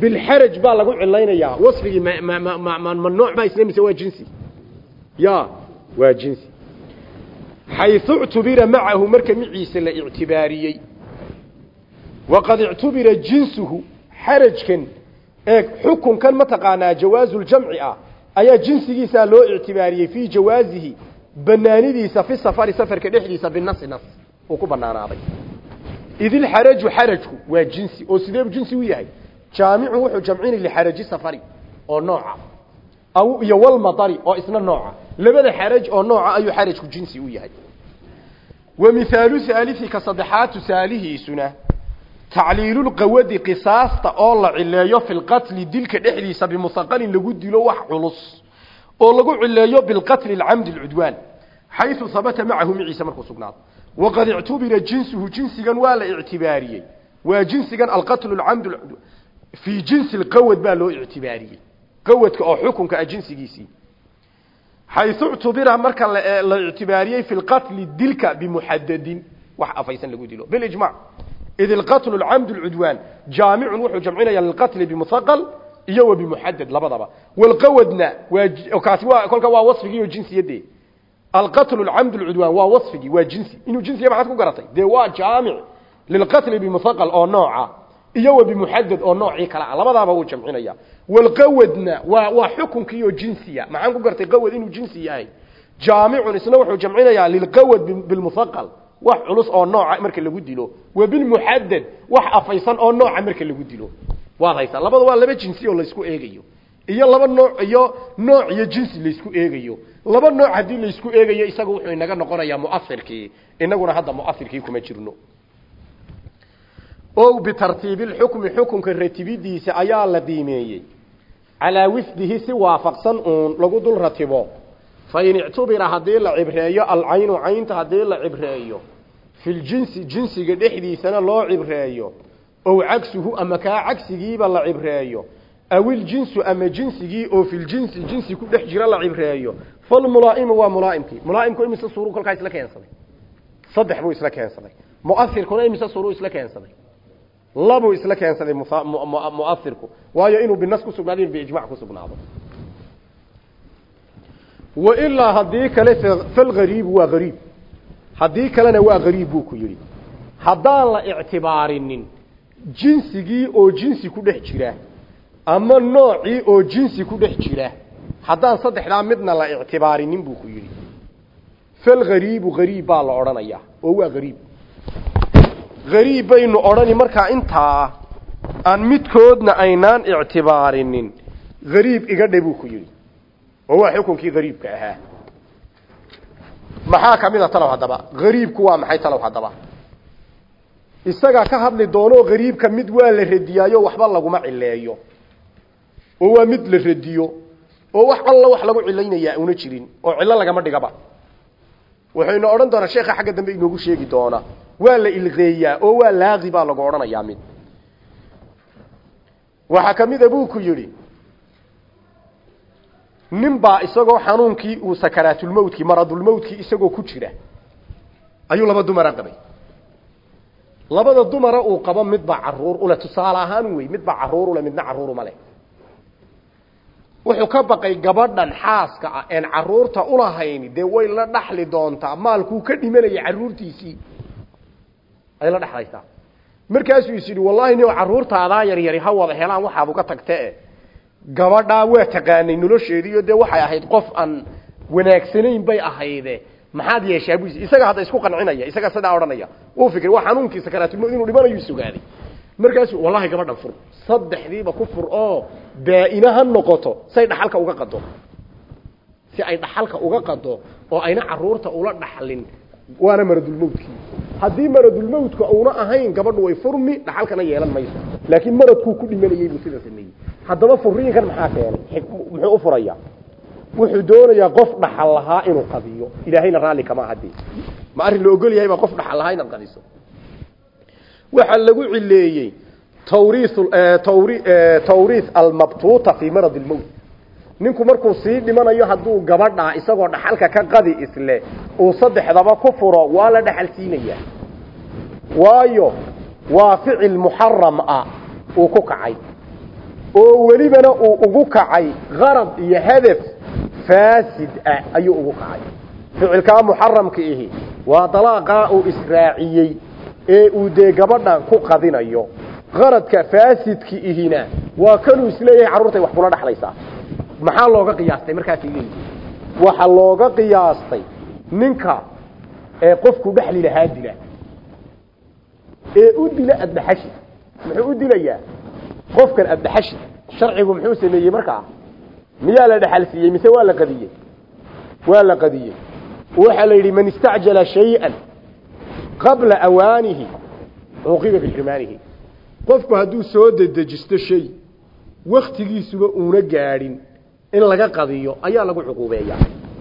Bilxaraj baa lagu cilaynayaa wasfigii ma ma ma ma ma nooc baa isna mise waa jinsi? Ya waa jinsi xayثu اctubira macahu marka miciisa la ictibaariyey waqad اctubira jinsuhu xarajkan eeg xukunkan mataqaanaa jawaazu ljamci ah ayaa jinsigiisaa loo ictibaariyey fii jawaazihi banaanidiisa fi safari safarka dhexdiisa binasi nas uu ku banaanaaday idilxaraju xarajku waa jinsi oo sideebu jinsi u yahay jaamicu wuxuu jamcini lixaraji safari oo nooca aw iyo walmadari oo isna nooca. Labada xaraj oo nooca ayuu xarajku jinsi u yahay. Wa mihaalu haalii ka saddexaad tusaalihiisuna tacliilulqawadi qisaasta oo la cileeyo fi lqatli dilka dhexdiisa bimusaqalin lagu dilo wax culus oo lagu cileeyo bilqatli alcamdi alcudwaan xayثu habata macahu miciisa markuu sugnaado. Waqad ictubira jinsuhu jinsigan waa la ictibaariyey. Waa jinsigan alqatlu alcamd fii jinsi lqawad baa loo ictibaariyey qawadka oo xukunka ah jinsigiisii xayثu اctubira marka la ictibaariyey fi lqatli dilka bimuxadadin wax afaysan lagu dilo. Bilijmac id ilqatlu alcamd alcudwaan jaamicun wuxuu jamcinaya lilqatli bimuhaqal iyo wa bimuxadad labadaba. Walqawadna kaasi kolka waa wasfigii oo jinsiyadee alqatlu alcamd alcudwaan waa wasfigii waa jinsi. Inuu jinsiya maxaad ku garatay? Dee waa jaamic lilqatli bimuhaqal oo nooca iyo wa bimuxadad oo noocii kale ah. Labadaaba wuu jamcinaya. Walqawadna waa waa xukunkii oo jinsiya maxaan ku gartay qawad inuu jinsi yahay. Jaamicun isna wuxuu jamcinayaa lilqawad bilmuhaqal wax culus oo nooca marka lagu dilo. Wa bilmuxadad wax afaysan oo nooca marka lagu dilo. Waad haysaa. Labada waa laba jinsi oo laysku eegayo. Iyo laba nooc iyo nooc iyo jinsi laysku eegayo. Laba nooc haddii laysku eegayo isaga wuxuu inaga noqonayaa muasirkii inaguna hadda muasirkii kuma jirno o bitartiibi lxukmi xukunka ratibidiisa ayaa la qiimeeyey calaa wifdihi si waafaqsan uun lagu dul ratibo. Fain ictubira haddii la cibreeyo alcaynu caynta haddii la cibreeyo. Fi ljinsi jinsiga dhexdiisana loo cibreeyo. Ow cagsuhu ama kaa cagsigiiba la cibreeyo. Aw iljinsu ama jinsigii oo fi ljinsi jinsi ku dhex jira la cibreeyo. Falmulaa'imu waa mulaaimkii. Mulaaimku imise suuru kolkaa isla keensaday. Saddex buu isla keensaday. Muahirkuna imise suuru isla keensaday labuu isla keensaday muahirku waayo inuu binas ku sugnaado in biijmac ku sugnaado. Wailaa haddii kale falgariibu waa gariib haddii kalena waa gariib buu ku yidhi. Haddaan la ictibaarinin jinsigii oo jinsi ku dhex jira ama noocii oo jinsi ku dhex jira haddaan saddexdaa midna la ictibaarinin buu ku yidhi. Falgariibu gariib baa la odhanayaa oo waa gariib gariib baynu odhani markaa intaa aan midkoodna aynaan ictibaarinin. Gariib iga dhe buu ku yidhi. Oo waa xukunkii gariibka ahaa. Maxaa ka mid a talow haddaba? Gariibku waa maxay talow haddaba? Isagaa ka hadli doono gariibka mid waa la radiyaayo waxba laguma cileeyo oo waa mid la radiyo oo wax alla wax lagu cilaynayaa una jirin oo cillo lagama dhigaba waxaynu odhan doonaa sheekha xagga dambe inoogu sheegi doona waa la ilqeeyaa oo waa laaqi baa lagu odhanayaa mid. Waxaa ka mida buu ku yidhi nin baa isagoo xanuunkii uu sakaraatulmowtkii maradulmowtkii isagoo ku jira ayuu laba dumara qabay. Labada dumara uu qabo midbaa carruur ule tusaale ahaan wey midbaa carruur ule midna caruuruma leh. Wuxuu ka baqay gabadhan xaaska ah een carruurta ulahayni dee way la dhaxli doontaa maalkuu ka dhimanaya caruurtiisii ay la dhexlaysaa markaasuu is yidhi wallahi nio caruurtaadaa yaryari ha wada helaan waxaad uga tagtee. Gabadhaa waa taqaanay nolosheediiyo dee waxay ahayd qof aan wanaagsanayn bay ahayde maxaad yeeshaa? Bu isaga hadda isku qancinaya isaga sidaa odhanaya. Uu fikray waa xanuunkii sakaraatulmowt inuu dhimanayu sugaaday. Markaasuu wallahi gabadhan fur saddexdiiba ku fur oo baa-ina ha noqoto say dhaxalka uga qado si ay dhaxalka uga qado oo ayna carruurta ula dhaxlin waana maradulmowtkii haddii maradulmowtka uuna ahayn gabadhu way furmi dhaxalkana yeelan mayso. Laakiin maradkuu ku dhimanayay buu sida sameeyey haddaba furiinkan maxaa keenay? Muxuu u furayaa wuxuu doonayaa qof dhaxal lahaa inuu qadiyo. Ilaahayna raalli kama haddii ma arrin la ogol yahay baa qof dhaxal lahaa inaad qadiso. Waxaa lagu cileeyey tawriith tawri tawriith almabtuuta fi marad almowt ninku markuu sii dhimanayo hadduu gabadha isagoo dhaxalka ka qadi isle uu saddexdaba ku furo waa la dhaxal siinayaa waayo waa ficil muxaram ah uu ku kacay. Oo welibana uu ugu kacay qarad iyo hadaf faasid ah ayuu ugu kacay. Ficilkaa muxaramka ihi waa dalaaqaa uu israaciyey ee uu dee gabadhan ku qadinayo. Qaradka faasidki ihina waa kanuu is leeyahay carruurtay wax kula dhaxlaysaa maxaa looga qiyaastay? Leeyihin waxa looga qiyaastay ninka ee qofku dhexli lahaa dila. Ee u dila addaxashi muxuu u dilayaa? Qofkan addaxashi sharcigu muxuu sameeyey markaa? Miyaa la dhaxal siiyey? Mise waa la qadiyey? Waa la qadiyey. Waxaa la yidhi man istacjala shay-an qabla awaanihi. Cuqiba bixirmaanihi qofku hadduu soo dedejisto shay waktigiisuba uuna gaadhin in laga qadiyo ayaa lagu cuquubeeya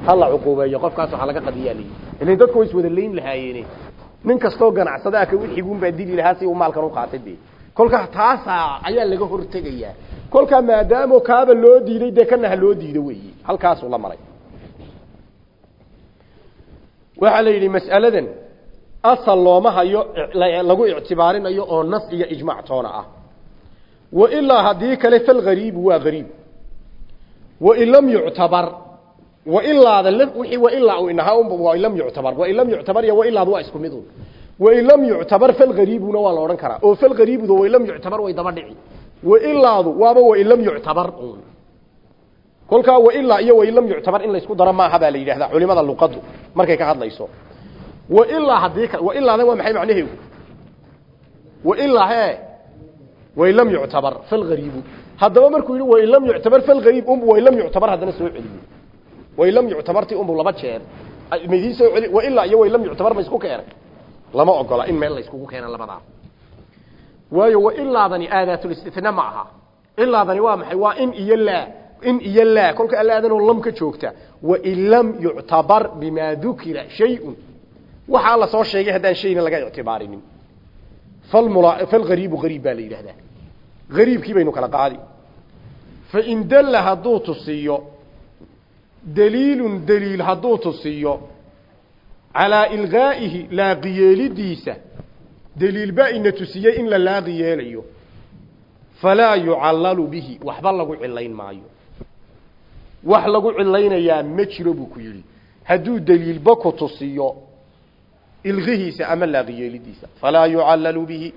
ha la cuquubeeyo qofkaas waxaa laga qadiyaa ilan dadku way iswada layn lahaayeene nin kastoo ganacsadaha ka wixiguunbaa dili lahaa si maalkan u qaatay be kolkaa taasaa ayaa laga hortegayaa kolkaa maadaamo kaaba loo diiday dee kana ha loo diido weeye halkaasuu la maray. Waxaa la yidhi mas'aladan asal looma hayo lagu ictibaarinayo oo nas iyo ijmac toona ah. Wailaa haddii kale falgariibu waa gariib wain lam yuctabar wailaada wixii wailaa uu inahaa wain lam yuctabar wain lam yuctabar iyo wailaada waa isku mid un wain lam yuctabar falgariibuna waa la odhan karaa. Oo falgariibuda wain lam yuctabar way daba dhici. Wailaadu waaba wain lam yuctabar un kolkaa wailaa iyo wain lam yuctabar in laysku daro maaha baa la yidhahdaa culimada luqadu markay ka hadlayso. Wailaa haddii kale wailaadan waa maxay macnaheedu? Wailaa he wain lam yuctabar falgariibu haddaba markuu yidhi wain lam yuctabar falgariib unbu wain lam yuctabar haddana soo celiyo wain lam yuctabarti unbu laba jeer. Maydii soo celi wailaa iyo wain lam yuctabar ma isku keenay lama ogola in meel la iskugu keena labadaa. Waayo wailaadani aadaatulistithna ma aha. Ilaadani waa maxay? Waa in iyo laa in iyo laa kolka allaadanoo lam ka joogta. Wain lam yuctabar bimaa dukira shayun. Waxaa la soo sheegay haddaan shayna laga ictibaarinin. Falgariibu gariib baa la yidhahdaa gariibkii baynu kala qaadi. Fain dalla hadduu tusiyo daliilun daliil hadduu tusiyo calaa ilgaa'ihi laaqiyeelidiisa daliil baa ina tusiyey in la laaqi yeelayo falaa yucallalu bihi waxba lagu cilayn maayo. Wax lagu cilaynayaa ma jiro buu ku yidhi. Hadduu daliilba ku tusiyo ilqihiisa ama laaqiyeelidiisa falaa yucallalu bihi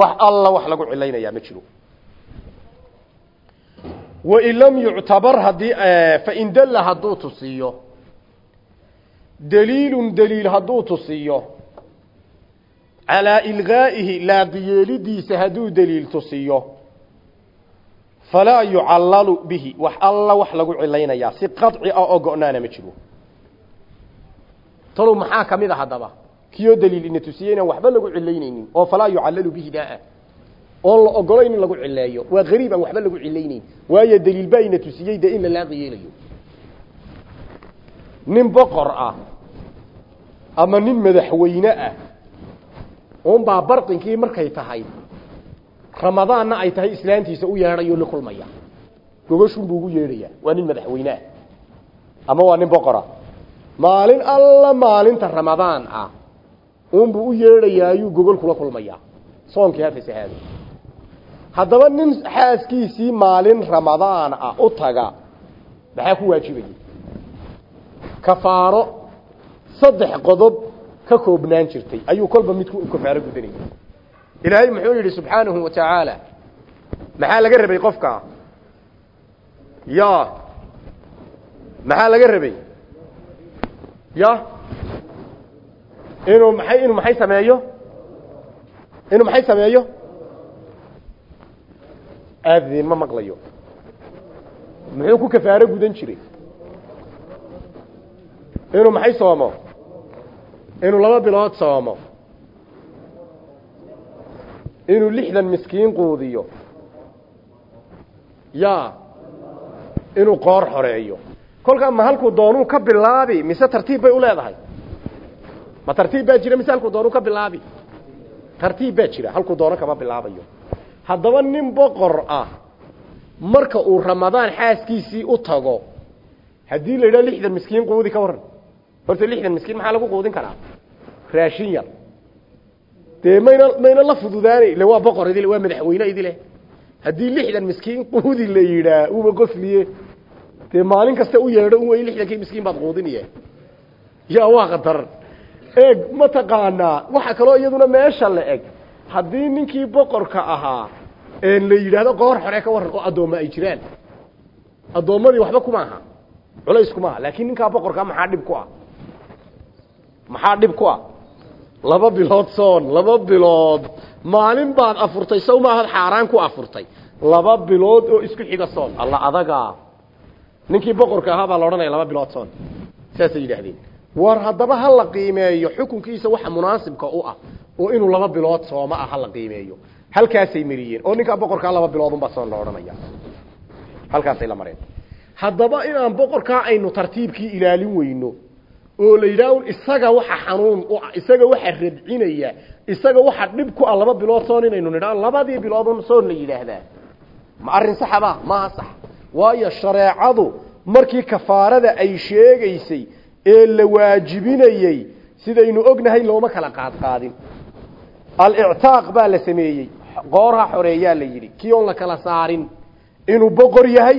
wax alla wax lagu cilaynayaa ma jiro. Wain lam yuctabar haddii fain dalla hadduu tusiyo daliilun daliil hadduu tusiyo calaa ilgaa'ihi laaqiyeelidiisa hadduu daliil tusiyo falaa yucallalu bihi wax alla wax lagu cilaynayaa si qaci ah oo go-naana ma jiro. Talow maxaa ka mid a haddaba kiyoo daliil ina tusiyey inaan waxba lagu cilaynaynin oo falaa yucallalu bihi daa oon la ogolayn in lagu cileeyo waa qariib aan waxba lagu cilaynayn waayo daliil baa ina tusiyey dee in la laaqi yeelayo. Nin boqor ah ama nin madaxweyne ah unbaa barqinkii markay tahay ramadaanna ay tahay islaantiisa u yeedhayo la kulmaya. Gogashun buu ugu yeedhayaa waa nin madaxweyneah ama waa nin boqora maalin alla maalinta ramadaan ah unbuu u yeedhayaa ayuu gogol kula kulmayaa. Soonkii ha fasahaado haddaba nin xaaskiisii maalin ramadaan ah u taga maxaa ku waajibaya kafaaro saddex qodob ka koobnaan jirtay. Ayuu kolba mid kafaaro gudanayay ilaahay muxuu yidhi subxaanahu wa tacaala maxaa laga rabay qofka? Ya maxaa laga rabay? Ya inuu maxay inuu maxay sameeyo? Inuu maxay sameeyo? Aadin ma maqlayo. Muxuu ku kafaaro gudan jiray. Inuu maxay soomo? Inuu laba bilood soomo. Inuu lixdan miskiin quudiyo. Ya inuu qoor xoreeyo. Kolkaa ma halkuu doonuu ka bilaabi mise tartiib bay u leedahay ma tartiib baa jira mise halkuu doonuu ka bilaabi. Tartiib baa jira halkuu doono kama bilaabayo. Haddaba nin boqor ah marka uu ramadaan xaaskiisii u tago haddii la yidhaha lixdan miskiin quudi ka waran horta lixdan miskiin maxaa lagu quudin karaa? Raashin yar. Dee mayna mayna la fududaanay ile waa boqor idile waa madaxweyne idile. Haddii lixdan miskiin quudi la yidhaa uba qosliye dee maalin kasta u yeedho un wey lixdankii miskiin baad quudinaya ya waa khatar eeg mataqaanaa waxa kaloo iyaduna meesha la eg haddii ninkii boqorka ahaa la yidhaahdo qoor xore ka waran oo addoomma ay jiraan. Addoommadii waxba kuma aha. Culays kuma aha. Laakiin ninkaa boqorkaa maxaa dhib ku ah? Maxaa dhib ku ah? Laba bilood soon laba bilood. Maalin baad afurtay saw maahaad xaaraan ku afurtay. Laba bilood oo isku xiga soon. Alla adagaa. Ninkii boqorka ahaa baa la odhanaya laba bilood soon. Saasay yidhaahdeen war haddaba ha la qiimeeyo xukunkiisa waxa munaasibka u ah oo inuu laba bilood sooma ah ha la qiimeeyo. Halkaasay mariyeen oo ninkaa boqorkaa laba biloodunbaa soon la odhanaya halkaasay la mareen. Haddaba inaan boqorkaa aynu tartiibkii ilaalin weyno oo la yidhaah isaga waxa xanuun u ah isaga waxa radcinaya isaga waxa dhib ku ah laba bilood soon inaynu nidhaa labadii biloodun soon la yidhaahdaa. Ma arrin saxaba maaha sax. Waayo shareecadu markii kafaarada ay sheegaysay ee la waajibinayey sidaynu ognahay looma kala qaadqaadin. Alictaaq baa la sameeyey. Qoorha xoreeyaa la yidhi kii oon la kala saarin inuu boqor yahay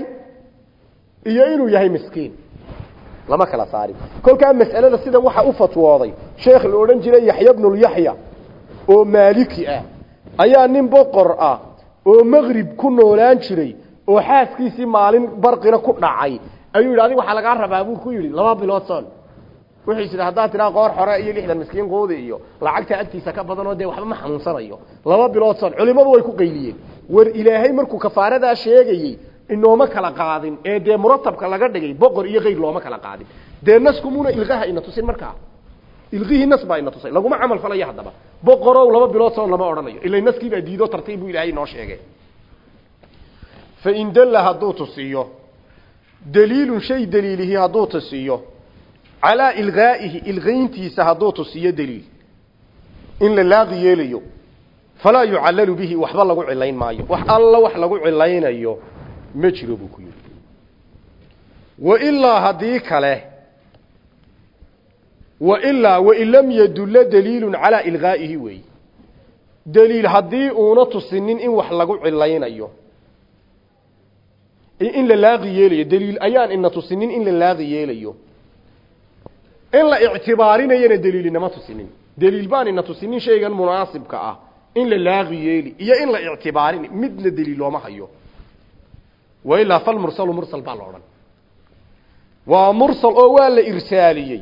iyo inuu yahay miskiin. Lama kala saarin. Kolkaa mas'alada sidan waxa u fatwooday sheekh la odhan jiray yaxya bnulyaxya oo maaliki ah ayaa nin boqor ah oo maqrib ku noolaan jiray oo xaaskiisii maalin barqina ku dhacay ayuu yidhi adig waxaa lagaa rabaa buu ku yidhi laba bilood soon. Wuxuu sida haddaad tidhaa qoor xore iyo lixdan miskiin quudi iyo lacagta agtiisa ka badanoo dee waxba ma xanuunsanayo. Laba bilood soon culimmadu way ku qayliyeen. War ilaahay markuu kafaaradaa sheegayey inooma kala qaadin ee dee muratabka laga dhigay boqor iyo kayr looma kala qaadin. Dee naskumuna ilqaha ina tusin markaa? Ilqihii nas baa ina tusay laguma camal falayo haddaba. Boqorow laba bilood soon lama odhanayo ila naskiibaa diido tartiib buu ilaahay inoo sheegay. Fain dalla hadduu tusiyo daliilun shay daliilihii hadduu tusiyo calaa ilqaa'ihi ilqayntiisa hadduu tusiyo daliil. In la laaqi yeelayo falaa yucallalu bihi waxba lagu cilayn maayo. Wax alla wax lagu cilaynayo ma jiro buu ku yidhi. Wailaa haddii kale wailaa wain lam yadulla daliilun calaa ilqaa'ihi weey daliil haddii uuna tusinin in wax lagu cilaynayo in la laaqi yeelayo daliil ayaan ina tusinin in la laaqi yeelayo. In la ictibaarinayana daliil tusinin. Daliil baan ina tusinin shaygan munaasibka ah. In la laaqi yeeli iyo in la ictibaarin midna daliil looma hayo. Wailaa falmursalu mursal baa la odhan. Mursal oo waa la irsaaliyey.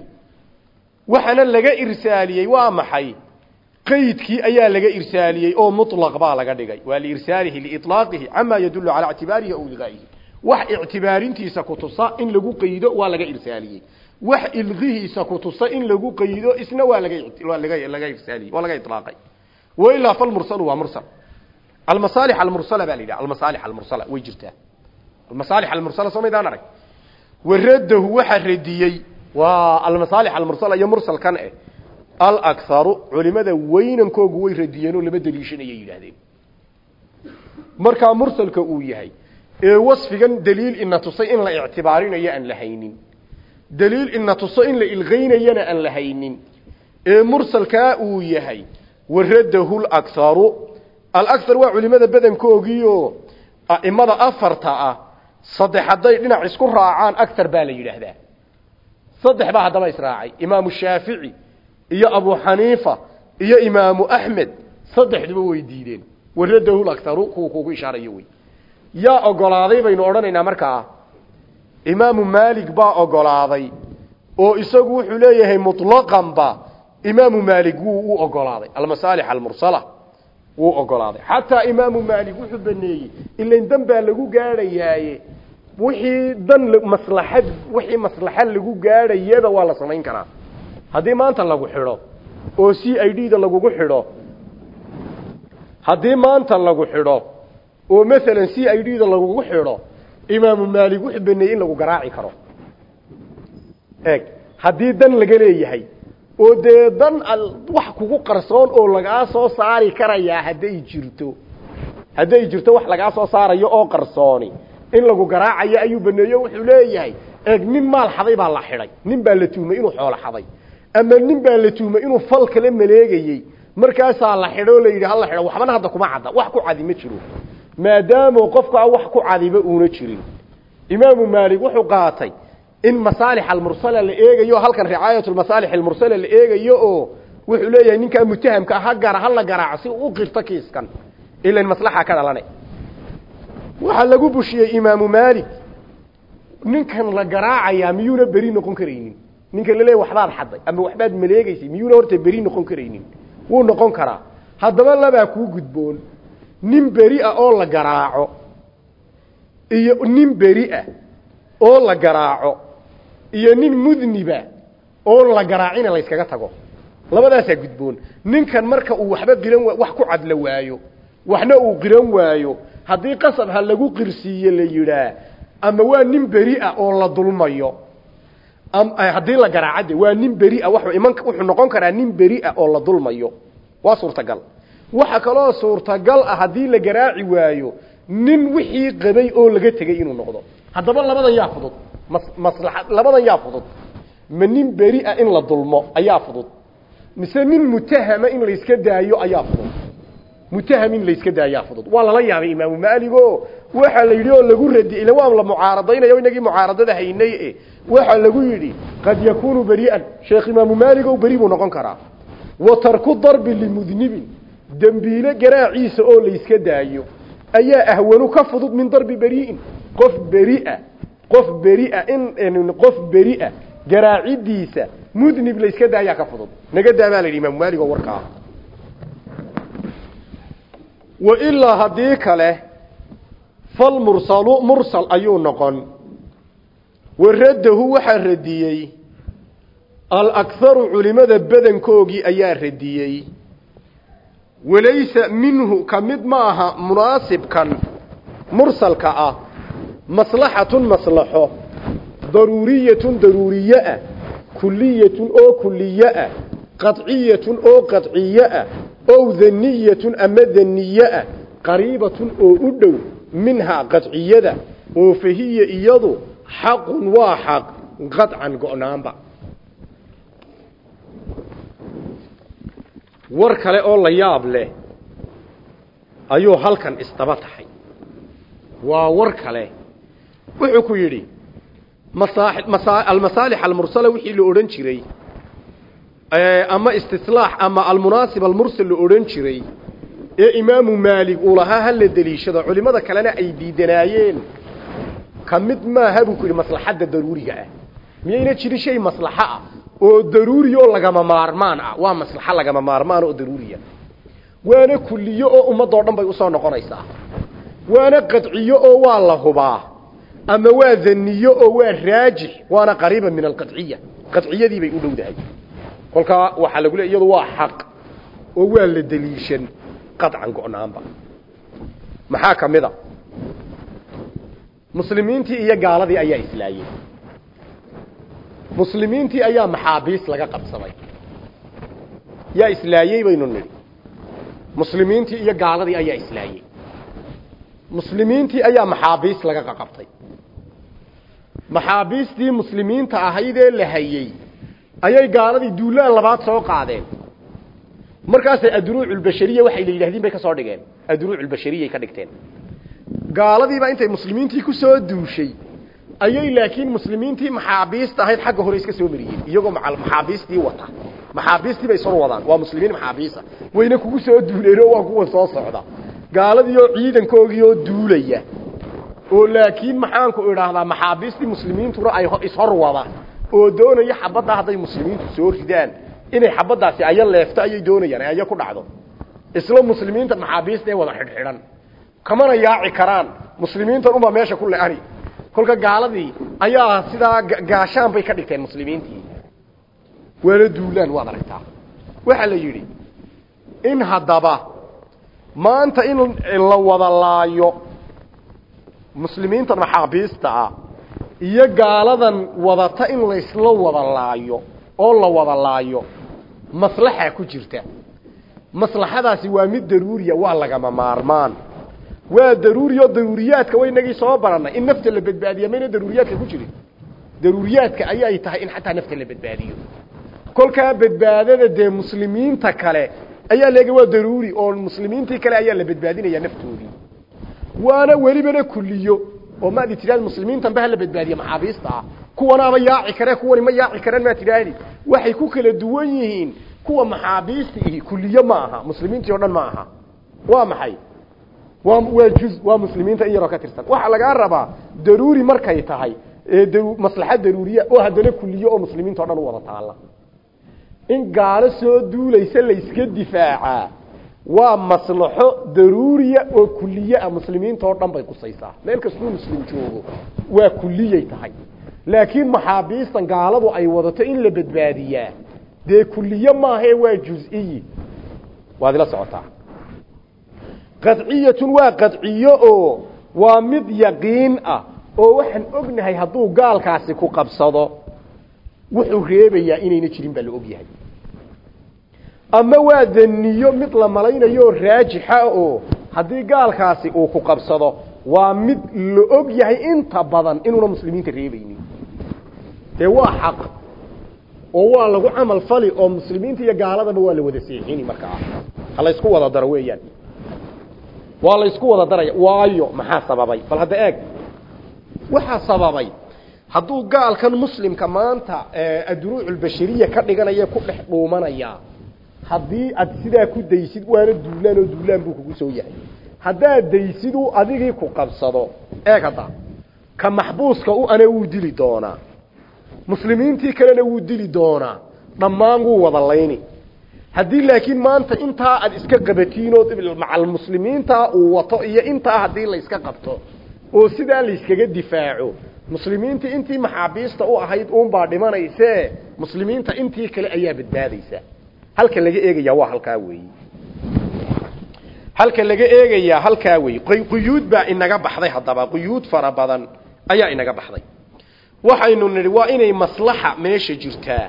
Waxaana laga irsaaliyey waa maxay? Qaydkii ayaa laga irsaaliyey oo muطlaq baa laga dhigay. Waa liirsaalihi liiطlaaqihi cama yadulu calaa ictibaarihi aw ilqaa'ihi wax ictibaarintiisa kutusa in lagu qaydo waa laga irsaaliyey wax ilqihiisa kutusa in lagu qaydo isna waa laga waa laga laga irsaaliyey waa laga iطlaaqay wailaa falmursalu waa mursal. Almasaalix almursala baa la yidhaha almasaalix almursala way jirtaa. Almasaalix almursala soo maydaan arag. Waradahu waxa radiyey waa almasaalix almursala iyo mursalkan eh. Alakharu culimada weynankoogu way radiyeen oo lama daliishanayay yidhaahdeen. Markaa mursalka uu yahay ee wasfigan daliil ina tusay in la ictibaarinayo aan la haynin. Daliil ina tuso in la ilqaynayana aan la haynin. Ee mursalkaa uu yahay waradahu lakharu alakhar waa culimada badankoogiioo a'imada afarta ah. Saddex hadday dhinac isku raacaan akhar baa la yidhaahdaa. Saddex baa haddaba israacay imaamu shaafici iyo abu xaniifa iyo imaamu axmed saddexduba way diideen waradahu lakharu kuwa kuugu ishaarayo wey yaa ogolaaday baynu odhanaynaa markaa imaamu maalik baa ogolaaday oo isagu wuxuu leeyahay muطlaqanba imaamu maalik wuu u ogolaaday almasaalix almursala wuu ogolaaday. Xataa imaamu maalik wuxuu baneeyey ilain dan baa lagu gaadhayaaye wixii dan maslaxad wixii maslaxa lagu gaadhayaba waa la samayn karaa. Haddii maanta lagu xidho oo c i d da lagugu xidho haddii maanta lagu xidho oo maalan c i d lagugu xidho imaamu maalik wuxuu baneeyey in lagu garaaci karo. Eeg haddii dan laga leeyahay oo dee dan wax kugu qarsoon oo lagaa soo saari karayaa hadday jirto hadday jirto wax lagaa soo saarayo oo qarsooni in lagu garaacayo ayuu baneeyo wuxuu leeyahay eeg nin maal xaday baa la xidhay nin baa la tuhmay inuu xoolo xaday ama nin baa la tuhmay inuu fal kale maleegayey markaasaa la xidho la yidhi hala xidho waxbana hadda kuma cadda wax ku cadi ma jiro maadaama qofkaa wax ku cadiba uuna jirin. Imaamu maalik wuxuu qaatay in masaalix almursala la eegayo halkan ricaayat masaalix almursala la eegayo oo leeyahay ninkaa mutahamka ha gara ha la u qirto kiiskan ilan maslaxa ka dhalane. Waxaa lagu bushiyey imaamu maalik ninkan la garaacayaa miyuuna beri noqon karaynin? Ninkan laleeyahy waxbaad xaday ama waxbaad maleegaysay miyuuna horta beri noqon karaynin? Wuu noqon karaa. Haddaba labaa kuu gudboon nin beri ah oo la garaaco iyo nin beri ah oo la garaaco iyo nin mudniba oo la garaacina la yskaga tago. Labadaasaa gudboon. Ninkan marka uu waxba qiran wax ku cadla waayo waxna uu qiran waayo haddii qasab ha lagu qirsiiye la yidhaa ama waa nin beri ah oo la dulmayo haddii la garaacade waa nin beri ah wuxuu noqon karaa nin beri ah oo la dulmayo. Waa suurtagal waxa kaloo suurtagal ah haddii la garaaci waayo nin wixii qabay oo laga tegay inuu noqdo. Haddaba labadan yaa fudud. Maslaxad labadan yaa fudud. Ma nin beri ah in la dulmo ayaa fudud. Mise nin mutahama in la iska daayo ayaa fudud. Mutaham in la iska daayaa fudud. Waa lala yaabay imaamu maalig o waxaa la yidhi oo lagu radi ila waa la mucaaradaynayo inagii mucaaradada haynay e waxaa lagu yidhi qad yakunu beri'an. Sheekh imaamu maalig o beri buu noqon karaa. Wa tarku darbi limudnibin dembiile garaaciisa oo la iska daayo ayaa ahwanu ka fudud min darbi beri'in. Qof beria qof beria in qof beria garaacidiisa mudnib la iska daayaa ka fudud. Naga daa baa la yidhi imaamu maalig oo warkaa. Wailaa haddii kale falmursalu mursal ayuu noqon. Waradahu waxaa radiyey alakharu culimada badankoogii ayaa radiyey walaysa minhu ka mid ma aha munaasibkan mursalka ah maslaxatun maslaxo daruuriyatun daruuriye ah kuliyatun oo kuliye ah qadciyatun oo qadciye ah ow daniyatun ama daniye ah qariibatun oo u dhow minhaa qadciyada oo fahiya iyadu xaqun waa xaq qadcan go'naanba war kale oo la yaab leh ayuu halkan isdaba taxay waa war kale. Wuxuu ku yidhi almasaalix almursala wixii la odhan jiray ama istislaax ama almunaasib almursal la odhan jiray ee imaamu maalig uu lahaa hala deliishado culimmada kalena ay diidanaayeen. Ka mid maaha buu ku yidhi maslaxadda daruuriga ah. Miyayna jirin shay maslaxo ah oo daruuri oo lagama maarmaan ah. Waa maslaxo lagama maarmaan oo daruuriya. Waana kuliyo oo ummadoo dhan bay u soo noqonaysaa. Waana qadciyo oo waa la hubaa. Ama waa daniyo oo waa raajix waana qariiba min alqadciya. Qadciyadii bay u dhowdahay. Kolkaa waxaa lagu leey iyadu waa xaq oo waa la deliishan qadcan go'naanba. Maxaa ka mid a? Muslimiintii iyo gaaladii ayaa islaayey muslimiintii ayaa maxaabiis laga qabsaday yaa islaayey baynu nidhi. Muslimiintii iyo gaaladii ayaa islaayey muslimiintii ayaa maxaabiis laga qaqabtay maxaabiistii muslimiinta ahaydee la hayey ayay gaaladii duulaan labaad soo qaadeen. Markaasay adruuculbashariya waxay la yidhahdeen bay ka soo dhigeen. Adruuculbashariyay ka dhigteen. Gaaladiiba intay muslimiintii ku soo duushay ayay laakiin muslimiintii maxaabiista ahayd xagga hore iska soo mariyeen. Iyagoo maxaabiistii wata. Maxaabiistii bay soo wadaan. Waa muslimiin maxaabiisa. Wayna kugu soo duuleenoo waa kuwa soo socda. Gaaladii oo ciidankoogii oo duulaya. Oo laakiin maxaanku idhaahdaa maxaabiistii muslimiintuna ay ishor wada oo doonaya xabadda hadday muslimiintu soo ridaan. Inay xabaddaasi aya leefto ayay doonayaan aya ku dhacdo. Isla muslimiinta maxaabiista ee wada xidhxidhan. Kamana yaaci karaan. Muslimiintan unbaa meesha ku le-ani kolka gaaladii ayaa sidaa gaashaan bay ka dhigteen muslimiintii. Waana duulaan waad aragtaa. Waxaa la yidhi in haddaba maanta in la wada laayo muslimiintan maxaabiista ah iyo gaaladan wadata in laysla wada laayo oo la wada laayo maslaxa ku jirta. Maslaxadaasi waa mid daruuriya waa lagama maarmaan waa daruuri oo daruuriyaadka waynagii soo barannay in nafta la badbaadiya mayna daruuriyaadka ku jirin. Daruuriyaadka ayay tahay in xataa nafta la badbaadiyo. Kolkaa badbaadada dee muslimiinta kale ayaa leega waa daruuri oo muslimiintii kale ayaa la badbaadinaya naftoodii. Waana welibana kuliyo oo maadi tidhahd muslimiintan ba hala badbaadiya maxaabiista ah. Kuwanaaba yaaci kare kuwani ma yaaci karaan maa tidhaahdi waxay ku kala duwan yihiin kuwa maxaabiista ihi kuliyo ma aha muslimiintii o dhan ma aha. Waa maxay waa juz waa muslimiinta in yaroo ka tirsan. Waxaa lagaa rabaa daruuri markay tahay maslaxa daruuriya oo haddana kuliyo oo muslimiinta o dhan u wada taala in gaalo soo duulaysa layska difaacaa waa maslaxo daruuriya oo kuliye ah muslimiinta oo dhan bay qusaysaa meel kastuu muslim joogo waa kuliyay tahay. Laakiin maxaabiistan gaaladu ay wadato in la badbaadiyaa dee kuliye maahae waa juz-iyi waad ila socotaa qadciyatun waa qadciyo oo waa mid yaqiin ah oo waxaan ognahay hadduu gaalkaasi ku qabsado wuxuu reebayaa inayna jirin baa la og yahay ama waa daniyo mid la malaynayo raajixa oo haddii gaalkaasi uu ku qabsado waa mid la og yahay inta badan inuuna muslimiinta reebaynin. Dee waa xaq oo waa lagu camal fali oo muslimiinta iyo gaaladaba waa la wada seexini markaa. Ha laysku wada daro weeyaan waa laysku wada daraya waayo maxaa sababay? Bal hadda eeg. Waxaa sababay. Hadduu gaalkan muslimka maanta adruuculbashariya ka dhiganaya ku dhex dhuumanaya haddii aad sidaa ku daysid waana duulaan oo duulaan buu kugu soo yahay. Haddaad daysiduu adigii ku qabsado eeg hadda ka maxbuuska u ana wuu dili doonaa. Muslimiintii kalena wuu dili doonaa. Dhammaan wuu wada layni haddii laakiin maanta intaa aad iska qabatiinoo macal muslimiinta uu wato iyo intaa haddii la iska qabto oo sidaa layskaga difaaco muslimiintii intii maxaabiista u ahayd uunbaa dhimanaysee muslimiinta intii kale ayaa badbaadaysa. Halka laga eegaya waa halkaa weeyi. Halka laga eegayaa halkaa wey quyuud baa inaga baxday haddaba. Quyuud fara badan ayaa inaga baxday. Waxaynu nidhi waa inay maslaxa meesha jirtaa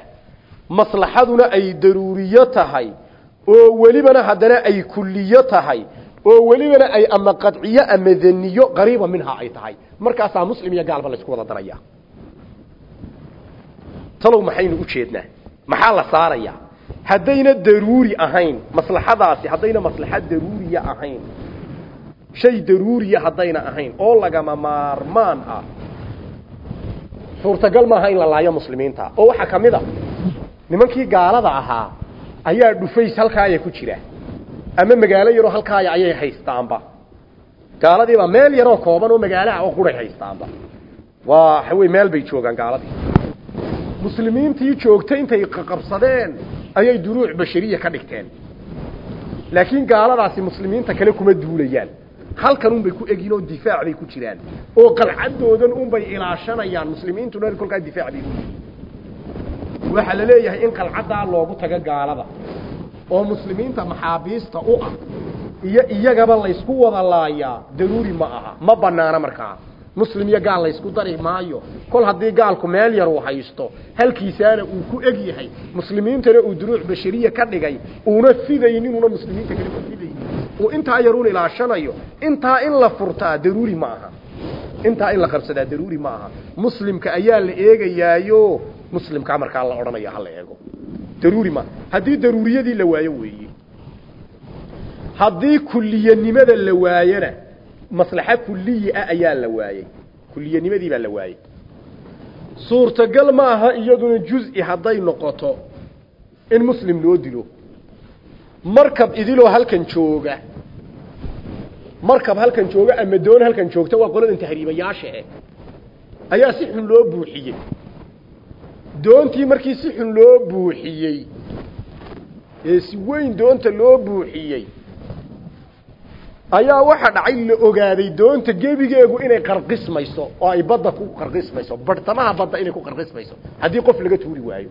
maslaxaduna ay daruuriyo tahay oo welibana haddana ay kulliyo tahay oo welibana ay ama qadciyo ama daniyo qariiba minhaa ay tahay. Markaasaa muslim iyo gaalba laysku wada daraya. Talow maxaynu u jeednaa? Maxaa la saarayaa haddayna daruuri ahayn maslaxadaasi haddayna maslaxad daruuriya ahayn shay daruuriya haddayna ahayn oo lagama maarmaan ah. Suurtagal maaha in la laayo muslimiinta. Oo waxaa ka mid a nimankii gaalada ahaa ayaa dhufays halkaaya ku jira ama magaalo yaroo halkaaya ayay haystaanba. Gaaladiiba meel yaroo kooban oo magaalaha oo quray haystaanba. Waa waxawey meel bay joogaan gaaladii. Muslimiintii joogtay intay qabsadeen ayay duruuc bashariya ka dhigteen. Laakiin gaaladaasi muslimiinta kale kuma duulayaan. Halkan unbay ku egin oo difaac bay ku jiraan. Oo qalcadoodan unbay ilaashanayaan. Muslimiintuna kolkaa difaac bay ku waxaa la leeyahay in qalcaddaa loogu tago gaalada. Oo muslimiinta maxaabiista u ah. Iyo iyagaba laysku wada laayaa daruuri ma aha. Ma banaana markaa. Muslim iyo gaal laysku dari maayo. Kol haddii gaalku meel yar uu haysto halkiisaana uu ku eg yahay muslimiintana uu duruuc bashariya ka dhigay uuna fidaynin una muslimiinta kale ku fidaynin. Uu intaa yaruun ilaashanayo intaa in la furtaa daruuri ma aha. Intaa in la qabsadaa daruuri ma aha. Muslimka ayaa la eegayaayo muslimkaa markaa la odhanaya hala eego. Daruuri ma haddii daruuriyadii la waayo weeye haddii kuliyanimada la waayona maslaxa kuliyi ah ayaa la waayey kuliyanimadii baa la waayey suurtagal ma aha iyaduna juz-i hadday noqoto in muslim loo dilo. Markab idiloo halkan jooga markab halkan jooga ama doon halkan joogta waa qoladan tahriibayaasha eh ayaa si xun loo buuxiyey doontii markii si xun loo buuxiyey ee si weyn doonta loo buuxiyey ayaa waxa dhacay la ogaaday doonta gebigeegu inay qarqismayso oo ay badda ku qarqismayso bartamaha badda inay ku qarqismayso. Haddii qof laga tuuri waayo.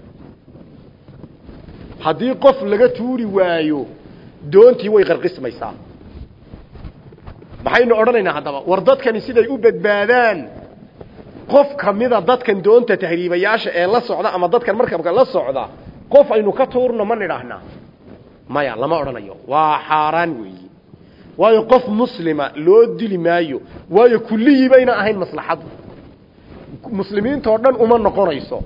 Haddii qof laga tuuri waayo doontii way qarqismaysaa. Maxaynu odhanaynaa haddaba? War dadkani siday u badbaadaan qof kamida dadkan doonta tahriibayaasha ee la socda ama dadkan markabka la socda qof aynu ka tuurno ma nidhaahnaa maya lama odhanayo. Waa xaaraan weeyi. Waayo qof muslima loo dili maayo waayo kulliyii bayna ahayn maslaxaddu muslimiintoo dhan uma noqonayso.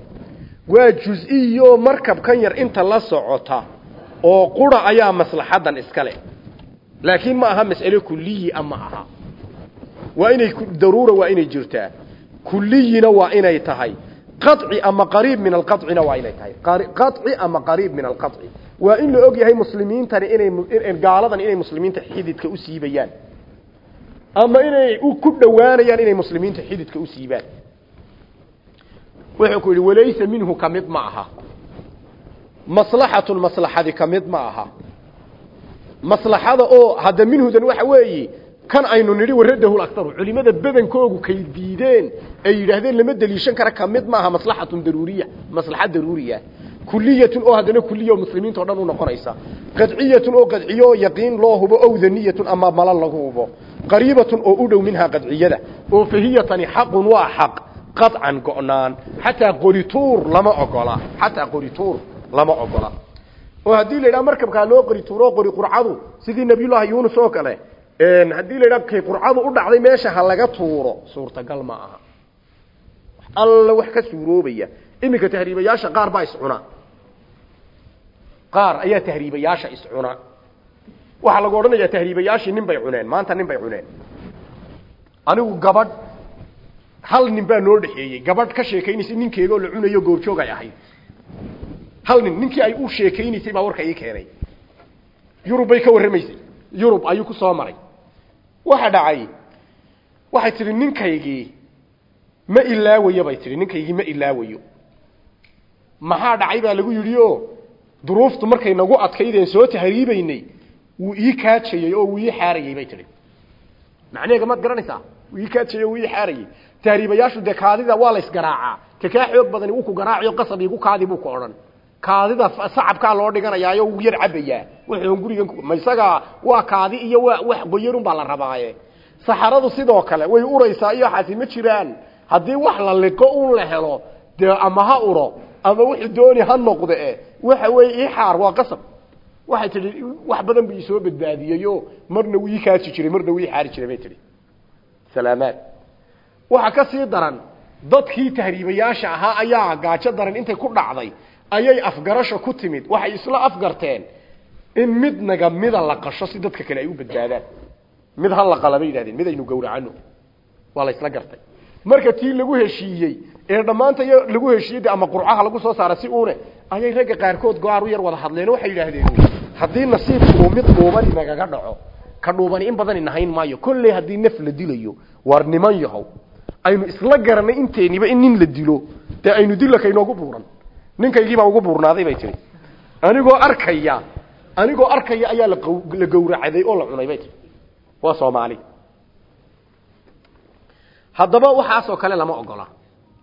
Waa juz-iyo markabkan yar inta la socota oo qura ayaa maslaxaddan iskale laakiin ma aha mas'ale kuliyi a ma aha. Waa inay daruura waa inay jirtaa kuliyina waa inay tahay. Qaci ama qariib min alqacina waa inay tahay. Qaci ama qariib min alqaci waa in la og yahay muslimiintani inay gaaladan inay muslimiinta xididka u siibayaan. Ama inay ku dhowaanayaan inay muslimiinta xididka u siibaan. Wuxuu ku yidhi walaysa minhu ka mid ma aha. Maslaxatun maslaxadi ka ma aha. Maslaxada oo hadda minhudan waxa weeye kan aynu nidhi waradahu aktaru culimada badankoogu kay diideen ay yidhaahdeen lama deliishan kara ka mid maaha maslaxatun daruuriya. Maslaxa daruuriya. Kuliyatun oo haddana kuliya muslimiinta dhan u noqonaysa. Qadciyatun oo qadciyo yaqiin loo hubo ow daniyatun ama mala lagu hubo. Qariibatun oo u dhow minhaa qadciyada. Oo fahiyatani xaqun waa xaq qaطcan go'naan. Xataa qorituur lama ogola xataa qorituur lama ogola. Oo haddii la yidhaha markabkaa loo qori tuuro qori qurcadu sidii nabiyullaahi yuunus oo kale haddii la yidhaha kay qurcadu u dhacday meesha ha laga tuuro suurtagal ma aha. Alla wax ka suuroobaya. Iminka tahriibayaasha qaar baa iscuna. Qaar ayaa tahriibayaasha iscuna. Waxaa lagu odhanayaa tahriibayaashii nin bay cuneen. Maanta nin bay cuneen. Anigu gabadh hal nin baa noo dhexeeyey gabadh ka sheekaynaysay ninkeegoo la cunayo goobjoog ay ahayd. Hal nin ninkii ay u sheekaynaysay baa warka ii keenay. Yurub bay ka warramaysay. Yurub ayuu ku soo maray waxa dhacay. Waxay tidhi ninkaygii ma ilaawayo bay tidhi ninkaygii ma ilaawayo. Maxaa dhacay baa lagu yidhi o duruuftu markay nagu adkaydeen soo tahriibaynay wuu ii kaajayey oo wuu ii xaarayey bay tidhi. Macneega maad garanaysaa wuu ii kaajayey wuu ii xaarayey tahriibayaashu dee kaadida waa la ysgaraacaa ka kaa xoog badani wuu ku garaaciyo qasab iigu kaadi buu ku odhan kaadida sacabkaa loo dhiganayaayo wuu yar cabayaa wuxuun gurigan ma isagaa waa kaadi iyo wax qoyanun baa la rabaaye. Saxaradu sidoo kale way uraysaa iyo waxaasi ma jiraan. Haddii wax la liqo un la helo dee ama ha uro ama wuxuu dooni ha noqde waxa weeye ii xaar waa qasab. Waxay tidhi wax badan bu isoo badbaadiyeyo marna wuu ii kaaji jiray marna wuu ii xaari jiray bay tihi salaamaad. Waxa ka sii daran dadkii tahriibayaasha ahaa ayaa gaajo daran intay ku dhacday ayay afgarasho ku timid. Waxay isla afgarteen in mid naga mida la qasho si dadka kale ay u badbaadaan. Mid ha la qala bay yidhahdeen mid aynu gowracano. Waa la isla gartay. Marka tii lagu heshiiyey ee dhammaanta lagu heshiiyey ama qurcaha lagu soo saara si uune ayay ragga qaarkood go'aar u yar wada hadleen. Waxay yidhaahdeen haddii nasiibku uu mid dhuubani nagaga dhaco ka dhuubani in badani nahayn maayo. Kolley haddii naf la dilayo waar niman yahow. Aynu isla garanay inteeniba in nin la dilo dee aynu dilaka buuran ninkaygiibaa ugu buurnaaday bay tihi anigoo arkaya anigoo arkaya ayaa la gowracaday oo la cunay bay tihi waa soomaali. Haddaba waxaasoo kale lama ogola.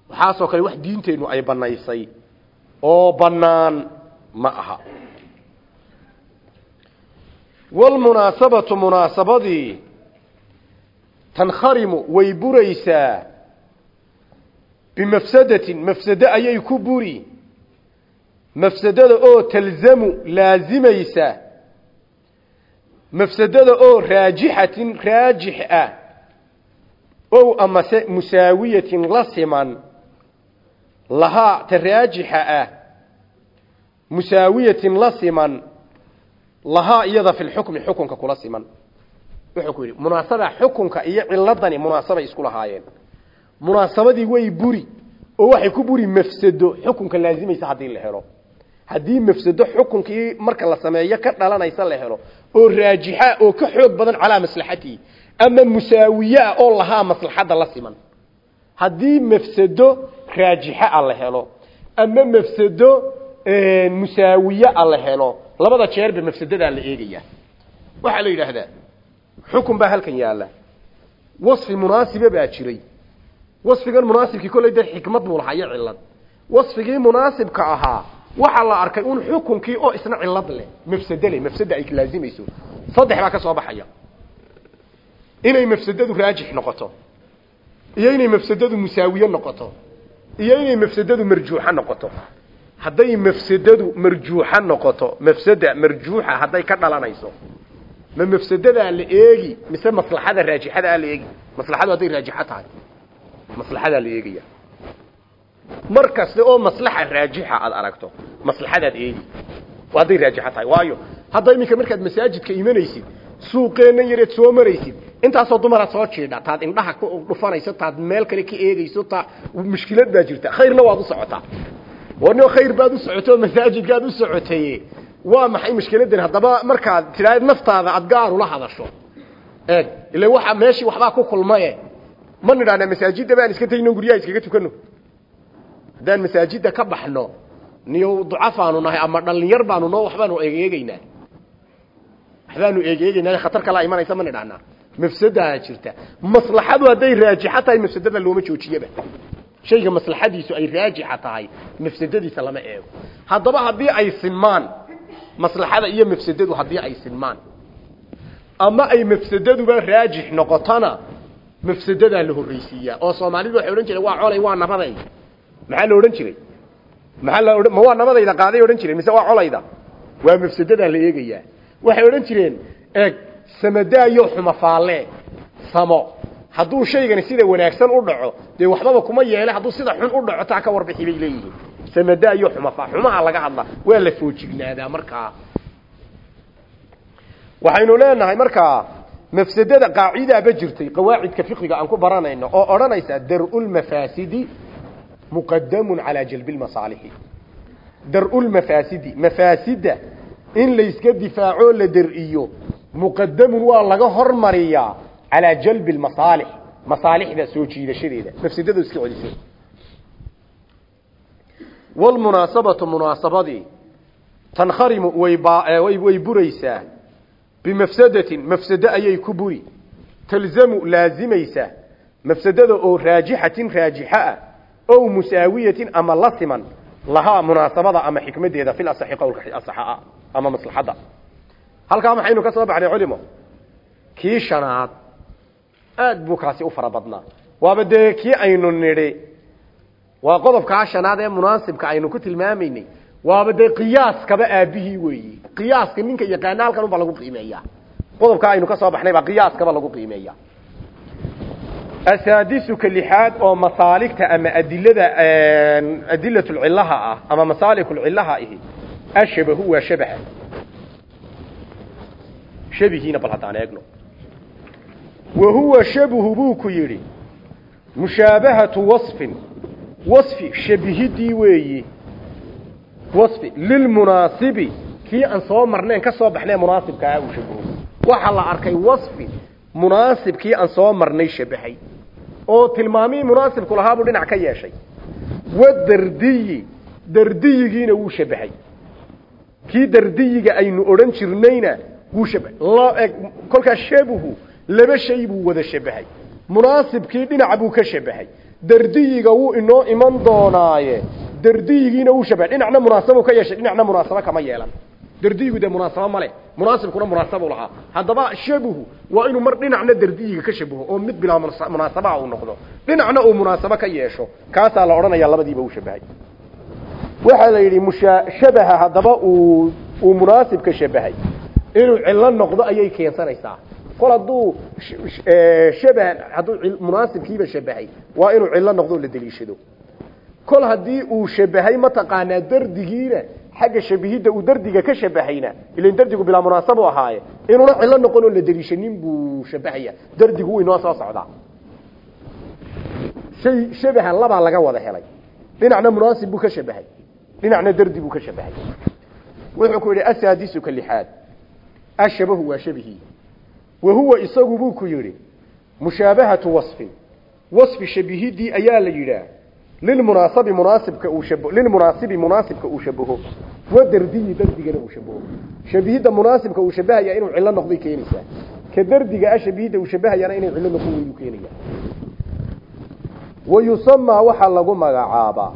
Waxaasoo kale wax diinteennu ay banaysay oo bannaan ma aha. Walmunaasabatu munaasabadii tankharimu way buraysaa. Bimafsadatin mafsado ayay ku buri mafsadada oo talzamu laazimaysa mafsadada oo raajixatin raajix ah ow amase musaawiyatin la siman lahaa ta raajixa ah musaawiyatin la siman lahaa iyada fi lxukmi xukunka kula siman. Wuxuu ku yidhi munaasaba xukunka iyo ciladani munaasabay isku lahaayeen. Munaasabadii way buri oo waxay ku buri mafsado xukunka laazimaysa haddii la helo haddii mafsado xukunkii marka la sameeyo ka dhalanaysa la helo oo raajixa oo ka xoog badan calaa maslaxatihi ama musaawiye ah oo lahaa maslaxadda la siman. Haddii mafsado raajixa a la helo ama mafsado musaawiye a la helo labada jeerba mafsadadaa la eegaya waxaa la yidhaahdaa xukun baa halkan yaalla. Wasfi munaasibe baa jiray. Wasfigan munaasibkii kolley dee xikmad buu lahaa iyo cillad. Wasfigii munaasibka ahaa waxaa la arkay un xukunkii oo isna cillad leh. Mafsado leh mafsada ay laazimayso saddex baa ka soo baxaya. Inay mafsadadu raajix noqoto. Iyo inay mafsadadu musaawiye noqoto. Iyo inay mafsadadu marjuuxa noqoto. Hadday mafsadadu marjuuxa noqoto mafsada marjuuxa hadday ka dhalanayso ma mafsadadaa la eegi mise maslaxada raajixadaa la eegi? Maslaxadu hadday raajixo tahay. Maslaxadaa la eegaya mar kaste oo maslaxa raajixa aad aragto. Maslaxadaad eegi hadday raajixo tahay. Waayo hadda iminka markaad masaajidka imanaysid suuqeennan yareed soo maraysid intaasoo dumaraad soo jiidha taad indhaha ku dhufanayso taad meel kale ka eegayso taa mushkilad baa jirta. Khayrna waad u socotaa. Warnio khayr baad u socoto masaajidkaad u socotaye waa maxay mushkiladan? Haddaba markaad tidhaahd naftaada aad gaar ula hadasho. Eeg ila waxa meeshii waxbaa ku kulmaye ma nidhahnaa masaajidda baan iska tagno guryaha iskaga tukano haddaan masaajidda ka baxno niyo ducafaanu nahay ama dhalinyar baanu noo waxbaanu eegeegeynaa waxbaanu eegeegeynaa khatar kalaa imanaysa ma nidhahnaa mafsadaa jirta. Maslaxadu hadday raajixa tahay mafsadada looma joojiyaba. Shayga maslaxadiisu ay raajixa tahay mafsadadiisa lama eego. Haddaba haddii ay sinmaan maslaxada iyo mafsadadu haddii ay sinmaan ama ay mafsadaduba raajix noqotona mafsadadaa la horreysiiyaa oo soomaalidu waxay odhan jireen waa colay waa nabaday maxaa la odhan jiray? Maxaa la ma waa nabadayda qaaday odhan jireen mise waa colayda? Waa mafsadadaa la eegayaa. Waxay odhan jireen eeg samadaayo xumafaalle samo. Hadduu shaygani sida wanaagsan u dhaco dee waxbaba kuma yeele hadduu sida xun u dhaco taa ka warbixi bay leeyihiin. Samadaayo xumafaa laga hadla waa la foojignaadaa markaa. Waxaynu leenahay markaa mafsadada qaacidaaba jirtay qawaacidka fiqiga aan ku baranayno oo odhanaysa dar-ulmafaasidi muqadamun calaa jalbi lmasaalixi dar-ulmafaasidi mafaasida in layska difaaco la der-iyo muqadamun waa laga hormariyaa calaa jalbi lmasaalix masaalixda soo jiidashadeeda. Mafsadada iska celiso. Walmunaasabatu munaasabadii tankharimu way way buraysaa. Bimafsadatin mafsado ayay ku buri. Talzamu laazimaysa mafsadada oo raajixatin raajixa ah ow musaawiyatin ama la siman lahaa munaasabada ama xikmadeeda fil asaxi qowlka asaxa ama maslaxadda. Halkaa maxaynu ka soo baxnay culimo kii shanaad aad buu kaasi u fara badnaa. Waaba dee kii aynu nidhi waa qodobkaa shanaad ee munaasibka aynu ku tilmaamaynay. Waaba dee qiyaaskaba aabihii weeyi. Qiyaaska ninka yaqaana halkan unbaa lagu qiimeeya qodobkaa aynu ka soo asaadisuka lixaad oo masaaligta ama adilada adilatulcillaha ah ama masaalikulcillaha ahi ashabahu waa shabaha shabihiina bal haddaan eegno wa huwa shabuhu buu ku yidhi mushaabahatu wasfin wasfi shabihidii weeyi wasfi lilmunaasibi kii aan soo marnayn ka soo baxnay munaasibkaa uu shabaho waxaa la arkay wasfi munaasibkii aan soo marnay shabahay. Oo tilmaamihii munaasibku lahaa buu dhinac ka yeeshay. Wadardiyi dardiyigiina wuu shabahay. Kii dardiyiga aynu odhan jirnayna wuu shabahay kolkaas shabuhu laba shay buu wada shabahay. Munaasibkii dhinac buu ka shabahay. Dardiyiga wuu inoo iman doonaaye. Dardiyigiina wuu shabahay dhinacna munaasabuu ka yeeshay dhinacna munaasabo kama yeelan dardiyigu dee munaasabo male munaasibkuna munaasabu lahaa. Haddaba shabuhu waa inuu mar dhinacna dardiyiga ka shabaho oo mid bilaa munaasabaha uu noqdo. Dhinacna uu munaasabo ka yeesho kaasaa la odhanaya labadiiba uu shabahay waxaa la yidhi mushabaha haddaba uu uu munaasibka shabahay inuu cillo noqdo ayay keensanaysaa. Kol hadduu shabah hadduu munaasibkiiba shabahay waa inuu cillo noqdo la deliishado. Kol haddii uu shabahay mataqaanaa dardigiina xagga shabihidda uu dardiga ka shabahayna ilan dardigu bilaa munaasabu ahaaye inuuna cillo noqon la deliishanin buu shabahaya dardigu wuu inoo soo socdaa. Shay shabaha labaa laga wada helay. Dhinacna munaasib buu ka shabahay. Dhinacna dardi buu ka shabahay. Wuxuu ku yidhi asaadisuka lixaad. Ashabahu waa shabihi. Wa huwa isagu buu ku yidhi mushaabahatu wasfin. Wasfi shabihidii ayaa la yidhaah lilmunaasabi munaasibka uu shab lilmunaasibi munaasibka uu shabaho wa dardiyi dardigana uu shabaho shabihidda munaasibka uu shabahaya inuu cillo noqday keenaysaa. Ka dardiga ah shabihidda uu shabahayana inay cillo noqon weydu keenaya wa yusamaa waxaa lagu magacaabaa.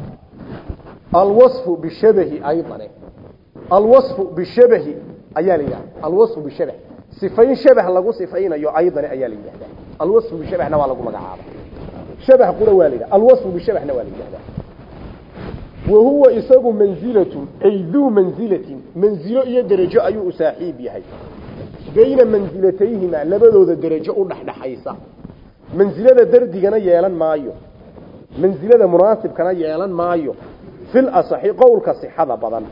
Alwasfu bishabahi aydane alwasfu bishabahi ayaa la yidhaha alwasfu bishabah sifayn shabah lagu sifaynayo aydane ayaa la yidhahdaa alwasfu bishabahna waa shabah qura waa la yidhaha alwasfu bishabahna waa la yidhahdaa. Wa huwa isagu manzilatun ay duu manzilatin. Manzilo iyo derajo ayuu u saaxiib yahay. Bayna manzilatayhima labadooda derajo u dhexdhexaysa. Mansilada dardigana yeelan maayo. Mansilada munaasibkana yeelan maayo. Fil asaxi qowlka sixada badan.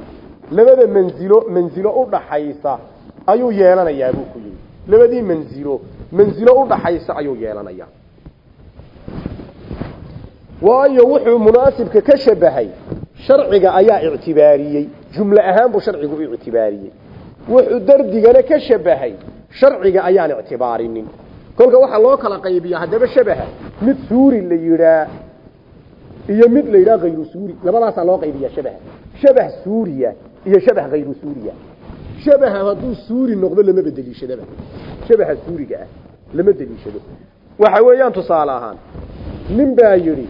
Labada manzilo manzilo u dhaxaysa ayuu yeelanayaa buu ku yidhi. Labadii manzilo manzilo u dhaxaysa waayo wuxuu munaasibka ka shabahay. Sharciga ayaa ictibaariyey. Jumle ahaan buu sharcigu u ictibaariyey. Wuxuu dardigana ka shabahay. Sharciga ayaan ictibaarinin. Kolka waxaa loo kala qaybiya haddaba shabaha mid suuri la yidhaa iyo mid la yidhaha hayru suuri. Labadaasaa loo qaybiya shabaha. Shabah suuriya iyo shabah hayru suuriya. Shabaha hadduu suuri noqdo lama bedeliishadaba. Shabaha suuriga ah lama deliishado waxa weeyaan tusaale ahaan nin baa yidhi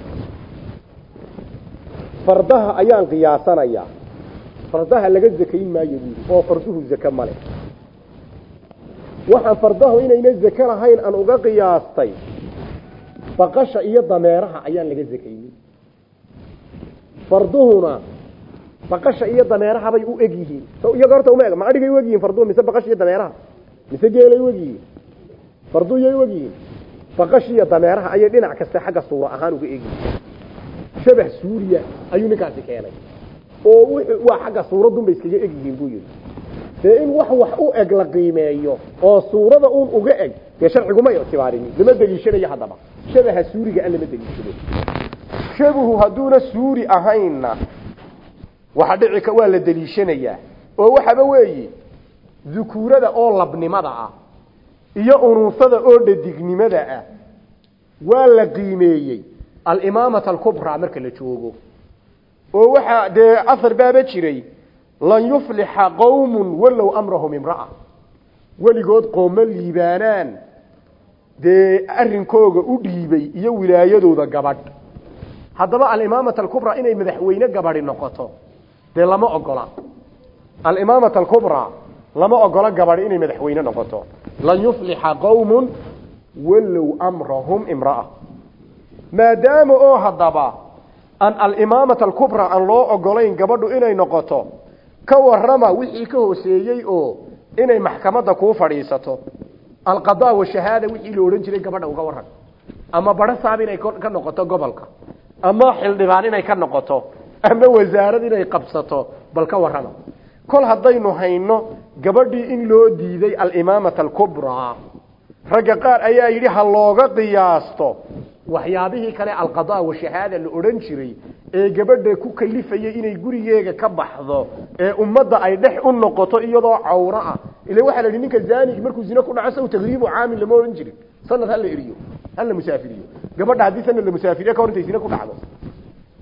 fardaha ayaan qiyaasanayaa. Fardaha laga zakayn maayo buuri oo farduhu zake male waxaan fardahu inayna zake lahayn aan uga qiyaastay. Baqasha iyo dameeraha ayaan laga zakaynin. Farduhuna baqasha iyo dameeraha bay u eg yihiin. Iyaga horta uma eg ma adhigay u eg yihiin farduhu mise baqasha iyo dameeraha? Mise geelay u eg yihiin? Farduhu yay u eg yihiin. Baqasha iyo dameeraha ayay dhinac kasta xagga suura ahaan uga eg shabah suuriya ayuu ninkaasi keenay. Oo waa xagga suuradun iskaga eg yihiin buu yidhi. Dee in wax wax u eg la qiimeeyo oo suurada uun uga eg dee sharcigu ma ictibaarinin lama deliishanayo haddaba. Shabaha suuriga a lama deliishado shabuhu hadduuna suuri ahaynna waxa dhici waa la deliishanayaa. Oo waxaba weeye dukuurada oo labnimada ah iyo unuusada oo dhadignimada ah waa la qiimeeyey alimaamata alkubraa marka la joogo. oo waxaa dee asar baaba jiray lan yuflixa qowmun walow amrahum imra'a. Weligood qooma liibaanaan dee arrinkooga u dhiibay iyo wilaayadooda gabadh. Haddaba alimaamata alkubraa inay madaxweyne gabadhi noqoto dee lama ogola. Alimaamata alkubraa lama ogola gabadhi inay madaxweyne noqoto. Lan yuflixa qowmun wallow amrahum imra'a maadaama oo haddaba aan alimaamata alkubraa aan loo ogolayn gabadhu inay noqoto ka warrama wixii ka hooseeyey oo inay maxkamadda kuu fadhiisato. Alqadaa washahaada wixii la odhan jiray gabadha uga warran. Ama badho saab inay ka noqoto gobolka. Ama xildhibaan inay ka noqoto. Ama wasaarad inay qabsato bal ka warrama. Kol haddaynu hayno gabadhii in loo diiday alimaamata alkubraa ragga qaar ayaa yidhi ha looga qiyaasto waxyaabihii kale alqadaa washahaada la odhan jiray ee gabadha ku kalifayay inay gurigeega ka baxdo ee ummadda ay dhex u noqoto iyadoo cawro ah. Ila waxaa la yidhi ninka zaanigi markuu zino ku dhaco saw tagriibu caamil lama odhan jirin. Sanad hala eriyo hala musaafiriyo. Gabadha haddii sanad la musaafiriyo ka hor intay zino ku dhacdo.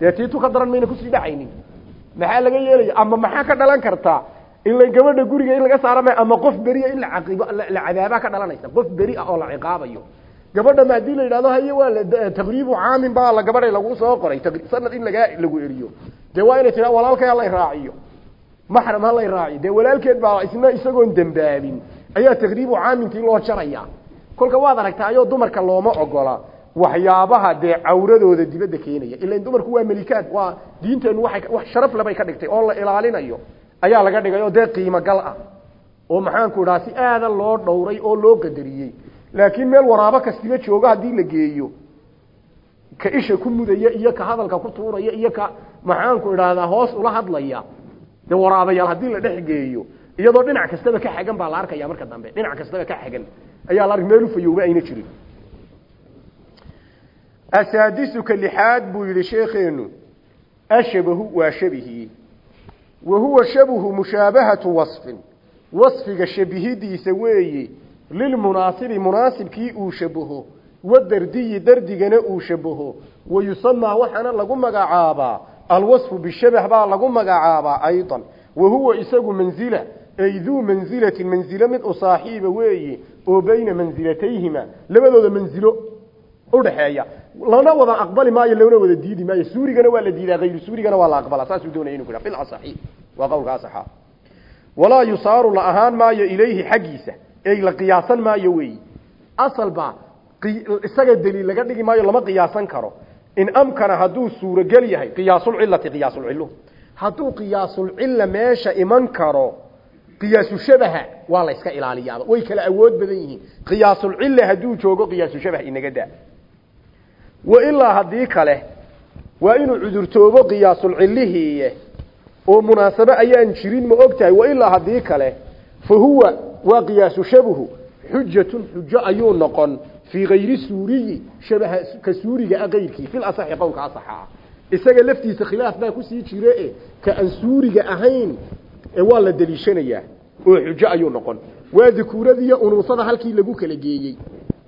Dee ka daran mayna ku sii dhacaynin. Maxaa laga yeelaya? Ama maxaa ka dhalan kartaa ila gabadha guriga in laga saarama ama qof beriya in la caqiibo la cadaabaa ka dhalanaysa? Qof beri ah oo la ciqaabayo gabadha haddii la yidhahdo haye waa taqriibu caamin baa la gabadhay lagu soo qoray. Sanad in laga lagu eriyo. Dee waa inay tiraa walaalkay hala raaciyo. Maxram hala raaciyo. Dee walaalkeed baa isna isagoon dembaabin ayaa taqriibu caamintii loo jaraya kolka waad aragtaayoo dumarka looma ogola. Waxyaabaha dee cawradooda dibadda keenaya. Ilan dumarku waa melikaad waa diinteennu waay wax sharaf lebay ka dhigtay oo la ilaalinayo. Ayaa laga dhigay oo dee qiimo gal ah. Oo maxaanku idhaha si aadan loo dhowray oo loo qadariyey laakiin meel waraabo kastiba joogo haddii la geeyo. Ka isha ku mudaya iyo ka hadalka ku tuuraya iyo ka maxaanku idhaahdaa hoos ula hadlaya. Dee waraabayaal haddii la dhex geeyo iyadoo dhinac kastaba ka xagan baa la arkaya marka dambe. Dhinac kastaba ka xagan ayaa la ark meel ufayowba ayna jirin. Asaadisuka lixaad buu yidhi sheekheenu ashabahu waa shabihii wa huwa shabuhu mushaabahatu wasfin. Wasfiga shabihidiisa weeye lilmunaasibi munaasibkii uu shabaho wadardiyi dardigana uu shabaho wayusamaa waxaana lagu magacaabaa alwasfu bishabah baa lagu magacaabaa aydan wa huwa isagu manzila ay duu manzilatin manzilo mid u saaxiiba weeye oo bayna manzilatayhima labadooda manzilo udhaxeeya lana wada aqbali maayo lana wada diidi maayo suurigana waa la diidaa hayru suurigana waa la aqbalaa saasuu doonaya inu ku bil asaxi waa qowlka asaxa walaa yusaaru la ahaan la qiyaasan maayo weeyi asalba isaga daliil laga dhigi maayo lama qiyaasan karo. In amkana hadduu suurogel yahay qiyaasulcilati qiyaasulcilu hadduu qiyaasulcilla meesha iman karo qiyaasushabaha waa la iska ilaaliyaaba way kala awood badan yihiin. Qiyaasulcilla hadduu joogo qiyaasushabah inaga daa. Wa ilaa haddii kale waa inuu cudurtoobo qiyaasulcillihiiye oo munaasabo ayaan jirin ma og tahay wa ilaa haddii kale fahuwa waa qiyaasu shabhu xujatun xujo ayuu noqon fii kayri suuriyi shabaha ka suuriga ah kayrkii fil asaxi qowlka asaxaa isaga laftiisa khilaaf baa ku sii jira e ka aan suuriga ahayn ee waa la deliishanayaa oo xujo ayuu noqon waa dukuuradiiyo unuusada halkii lagu kala geeyey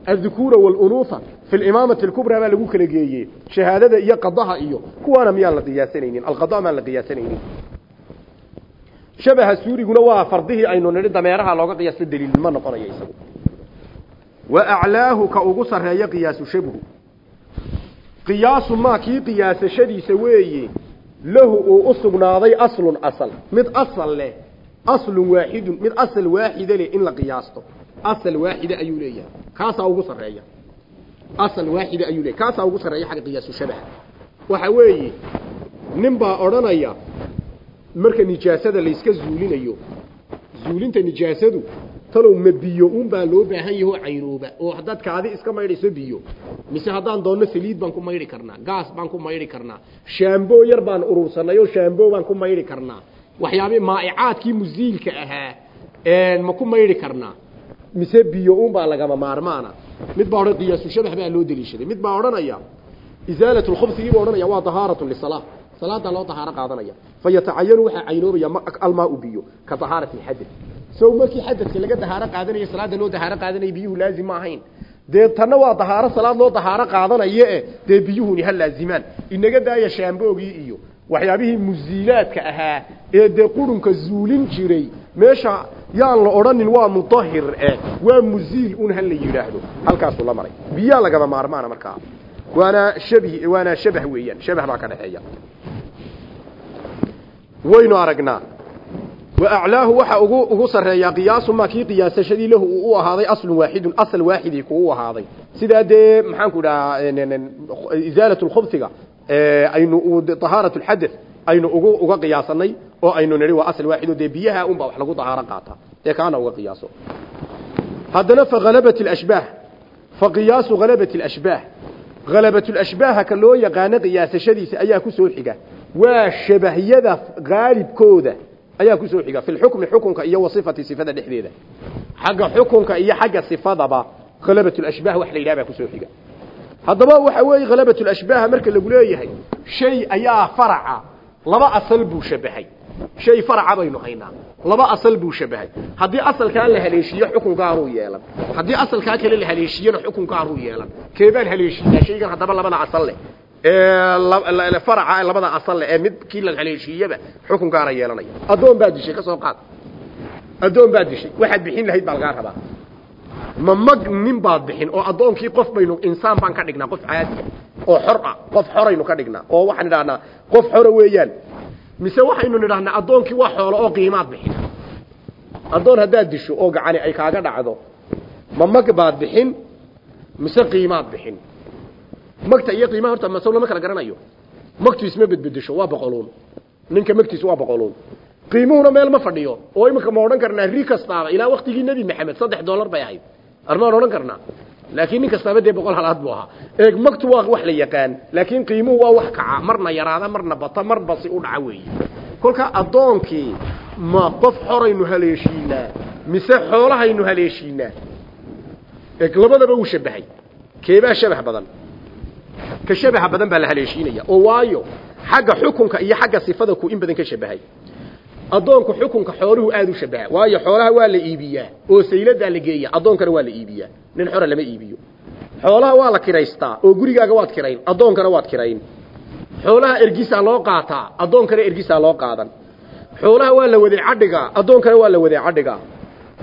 addukuura walunuuha fi limaamati alkubraa baa lagu kala geeyey shahaadada iyo qadaha iyo kuwaana miyaan la qiyaasanaynin alqada maan la qiyaasanaynin shabaha suuriguna waa fardihii aynu nidi dameeraha looga qiyaaso daliilnimo noqonayo isagu. Wa aclaahu ka ugu sarreeya qiyaasu shabhu. Qiyaasu maa kii qiyaasashadiisa weeye lahu uu u sugnaaday aslun asal. Mid asal leh aslun waaxidun mid asal waaxida leh in la qiyaasto. Asal waaxida ayuu leeyahay. Kaasaa ugu sarreeya. Asal waaxida ayuu leeyahay. Kaasaa ugu sarreeya xagga qiyaasu shabaha waxa weeye nin baa odhanaya marka nijaasada la iska zuulinayo zuulinta nijaasadu talow ma biyo un baa loo baahan yaho caynooba oo haddaad kaadi iska maydhayso biyo mise haddaan doonno saliid baan ku maydhi karnaa gaas baan ku maydhi karnaa shaambo yar baan urursanay oo shaambo baan ku maydhi karnaa waxyaabih maa'icaadkii musiilka ahaa ma ku maydhi karnaa mise biyo un baa lagama maarmaana. Mid baa odhan qiyaasu shabax baa loo deliishaday mid baa odhanaya isaalatu lkhubsigii baa odhanaya waa dahaaratu lisalaa salaada loo tahaaro qaadanaya. Fayatacayanu waxa aynoobaya almaa biyo ka tahaarati xadad soo markii xadadka laga tahaaro qaadanaya salaada loo tahaaro qaadanaya biyuhu laazim ma ahayn. Dee tanna waa tahaaro salaad loo tahaaro qaadanaye eh dee biyuhuni ha laazimaan. Inaga daaya shaamboogii iyo waxyaabihii musiilaadka ahaa ee dee qurunka zuulin jiray meesha yaan la odhanin waa mudahir eh waa musiil un ha la yidhaahdo. Halkaasuu la maray. Biyaa lagama maarmaana markaa waana shabi waana shabax weeyaan shabax baa ka dhaxeeya waynu aragnaa wa a'laahu waxa ugu ugu sareeya qiyaasu ma ki qiyaasashadii lahu uu ahaaday asl waahid asl waahid ku ahaaday sida de maxaan dhahaa izaalatu al-khubthiga aynu taharatu al-hadath aynu ugu uga qiyaasanay oo aynu niri waa asl waahid oo de biyaha un wax lagu taharan qaata ee kaana uga qiyaaso hadana fa ghalabat al-ashbah fa qiyaasu ghalabat al-ashbah ghalabat alashbah ka loo yaqaan qiyaasashadiisa ayaa ku soo xiga waa shabahiyada gaalibkooda ayaa ku soo xiga fil hukmi hukunka iyo wasifati sifada dhexdeeda xaga hukunka iyo xaga sifadaba ghalabatul ashbah wax la yiraahdo ku soo xiga hadaba waxa weey ghalabatul ashbah marka lagu leeyahay shay ayaa faraca laba asal buu shabahay shay faraca baynu haynaa. Laba asal buu shabahay haddii asalka la haleeshiyo xukunka aanu yeelan. Hadii asalka kale la haleeshiyana xukunka aanu yeelan. Keebaan haleeshiyaa? Shaygan hadaba labada asal leh. Ee faraca labada asal ee mid kii la haleeshiyaba xukun gaar yeelanaya adoon baa dishay ka soo qaad. Adoon baa dishay. Waxaad bixin lahayd baa laga rabaa. Ma mag nin baad bixin oo adoonkii qof baynu insaan baan ka dhignaa qof caadi oo xor ah qof xoraynu ka dhignaa oo waxaan idhahnaa qof xora weeyaan mise waxaynu nidhahnaa adoonkii waa xoolo oo qiimaad bixin adoon haddaad disho oo gacani ay kaaga dhacdo ma mag baad bixin mise qiimaad bixin? Magta iyo qiimaha horta masaw lama kala garanayo. Magtu isma bedbedesho waa boqoluun. Ninka magtiisu waa boqoluun. Qiimuhuna meel ma fadhiyo. Oo imika ma odhan karnaa ri kastaaba ilaa waktigii nebi maxamed saddex dollar bay ahayd. Armaan odhan karnaa laakiin nin kastaaba dee boqol halaad buu ahaa. Eeg magtu waa wax la yaqaan laakiin qiimuhu waa wax kaca. Marna yaraada marna bata marba si u dhaca weeye kolka addoonkii ma qof xoraynu haleeshiinaa mise xoolahaynu haleeshiinaa eeg labadaba wuu shabahay. Keebaa shabax badan. Ka shabaha badan baa la haleeshiinaya. Oo waayo xagga xukunka iyo xagga sifada ku in badan ka shabahay adoonku xukunka xooluhu aad u shabaha waayo xoolaha waa la iibiyaa. Oo saylada la geeya adoonkana waa la iibiyaa. Nin xora lama iibiyo. Xoolaha waa la kiraystaa. Oo gurigaaga waad kirayn. Adoonkana waad kirayn. Xoolaha ergisa loo qaataa. Adoonkana ergisa loo qaadan. Xoolaha waa la waday cadhiga. Adoonkana waa la waday cadhiga.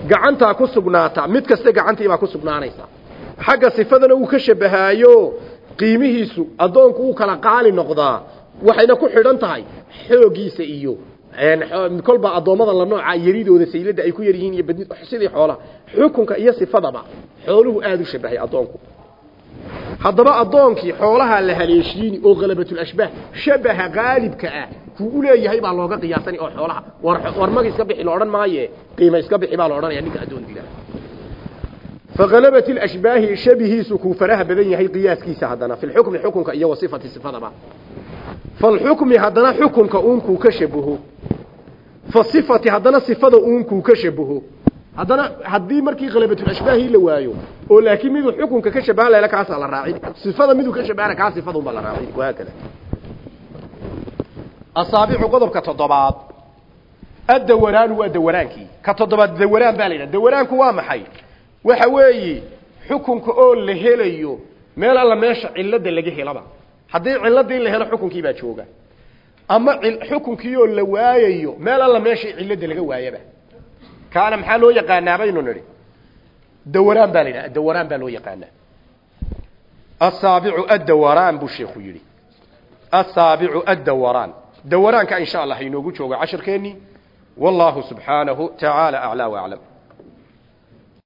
Gacanta ku sugnaata. Mid kasta gacantii baa ku sugnaanaysa. Xagga sifadana uu ka shabahaayo qiimihiisu adoonku uu kala qaali noqdaa. Waxayna ku xidhan tahay xoogiisa iyo kolba adoomada la nooca yaridooda saylada ay ku yar yihiin iyo badnid sidii xoolaha xukunka iyo sifadaba xooluhu aad u shabahay adoonku haddaba adoonkii xoolaha la haleeshiini oo qalabatul ashbaah shabaha qaalibka ah kuu u leeyahay baa looga qiyaasani oo xoolaha war war mag iska bixi la odhan maaye qiimo iska bixi baa la odhanaya ninka adoon dila فغلبت الاشباه شبهه سكو فرها بدن يحي قياس كيس هدنا في الحكم حكمك iyo وصفه صفه falxukmi haddana xukunka uunkuu ka shabaho fa sifati haddana sifada uunkuu ka shabaho haddana haddii markii qalabatulashbaahii la waayo oo laakiin miduu xukunka ka shabahan kaasaa la raacin sifada miduu ka shabahana kaa sifada unbaa la raacin wahaakada asaabicu qodobka toddobaad addawaraanu waa dawaraankii ka toddobaad dawaraan baa la yidhaha dawaraanku waa maxay waxa weeye xukunka oo la helayo meel alla meesha cilada laga helaba haddii ciladii la helo xukunkii baa jooga. Ama xukunkii oo la waayayo meel alla meesha cilada laga waayaba. Kaana maxaa loo yaqaanaa baynu nidhi? Dawaraan baa la yidhaha baa loo yaqaanaa. Asaabicu addawaraan buu sheekhu yidhi. Asaabicu addawaraan. Dawaraanka insha allah inoogu jooga cashirkeennii wallahu subxaanahu tacaala aclaa waaclam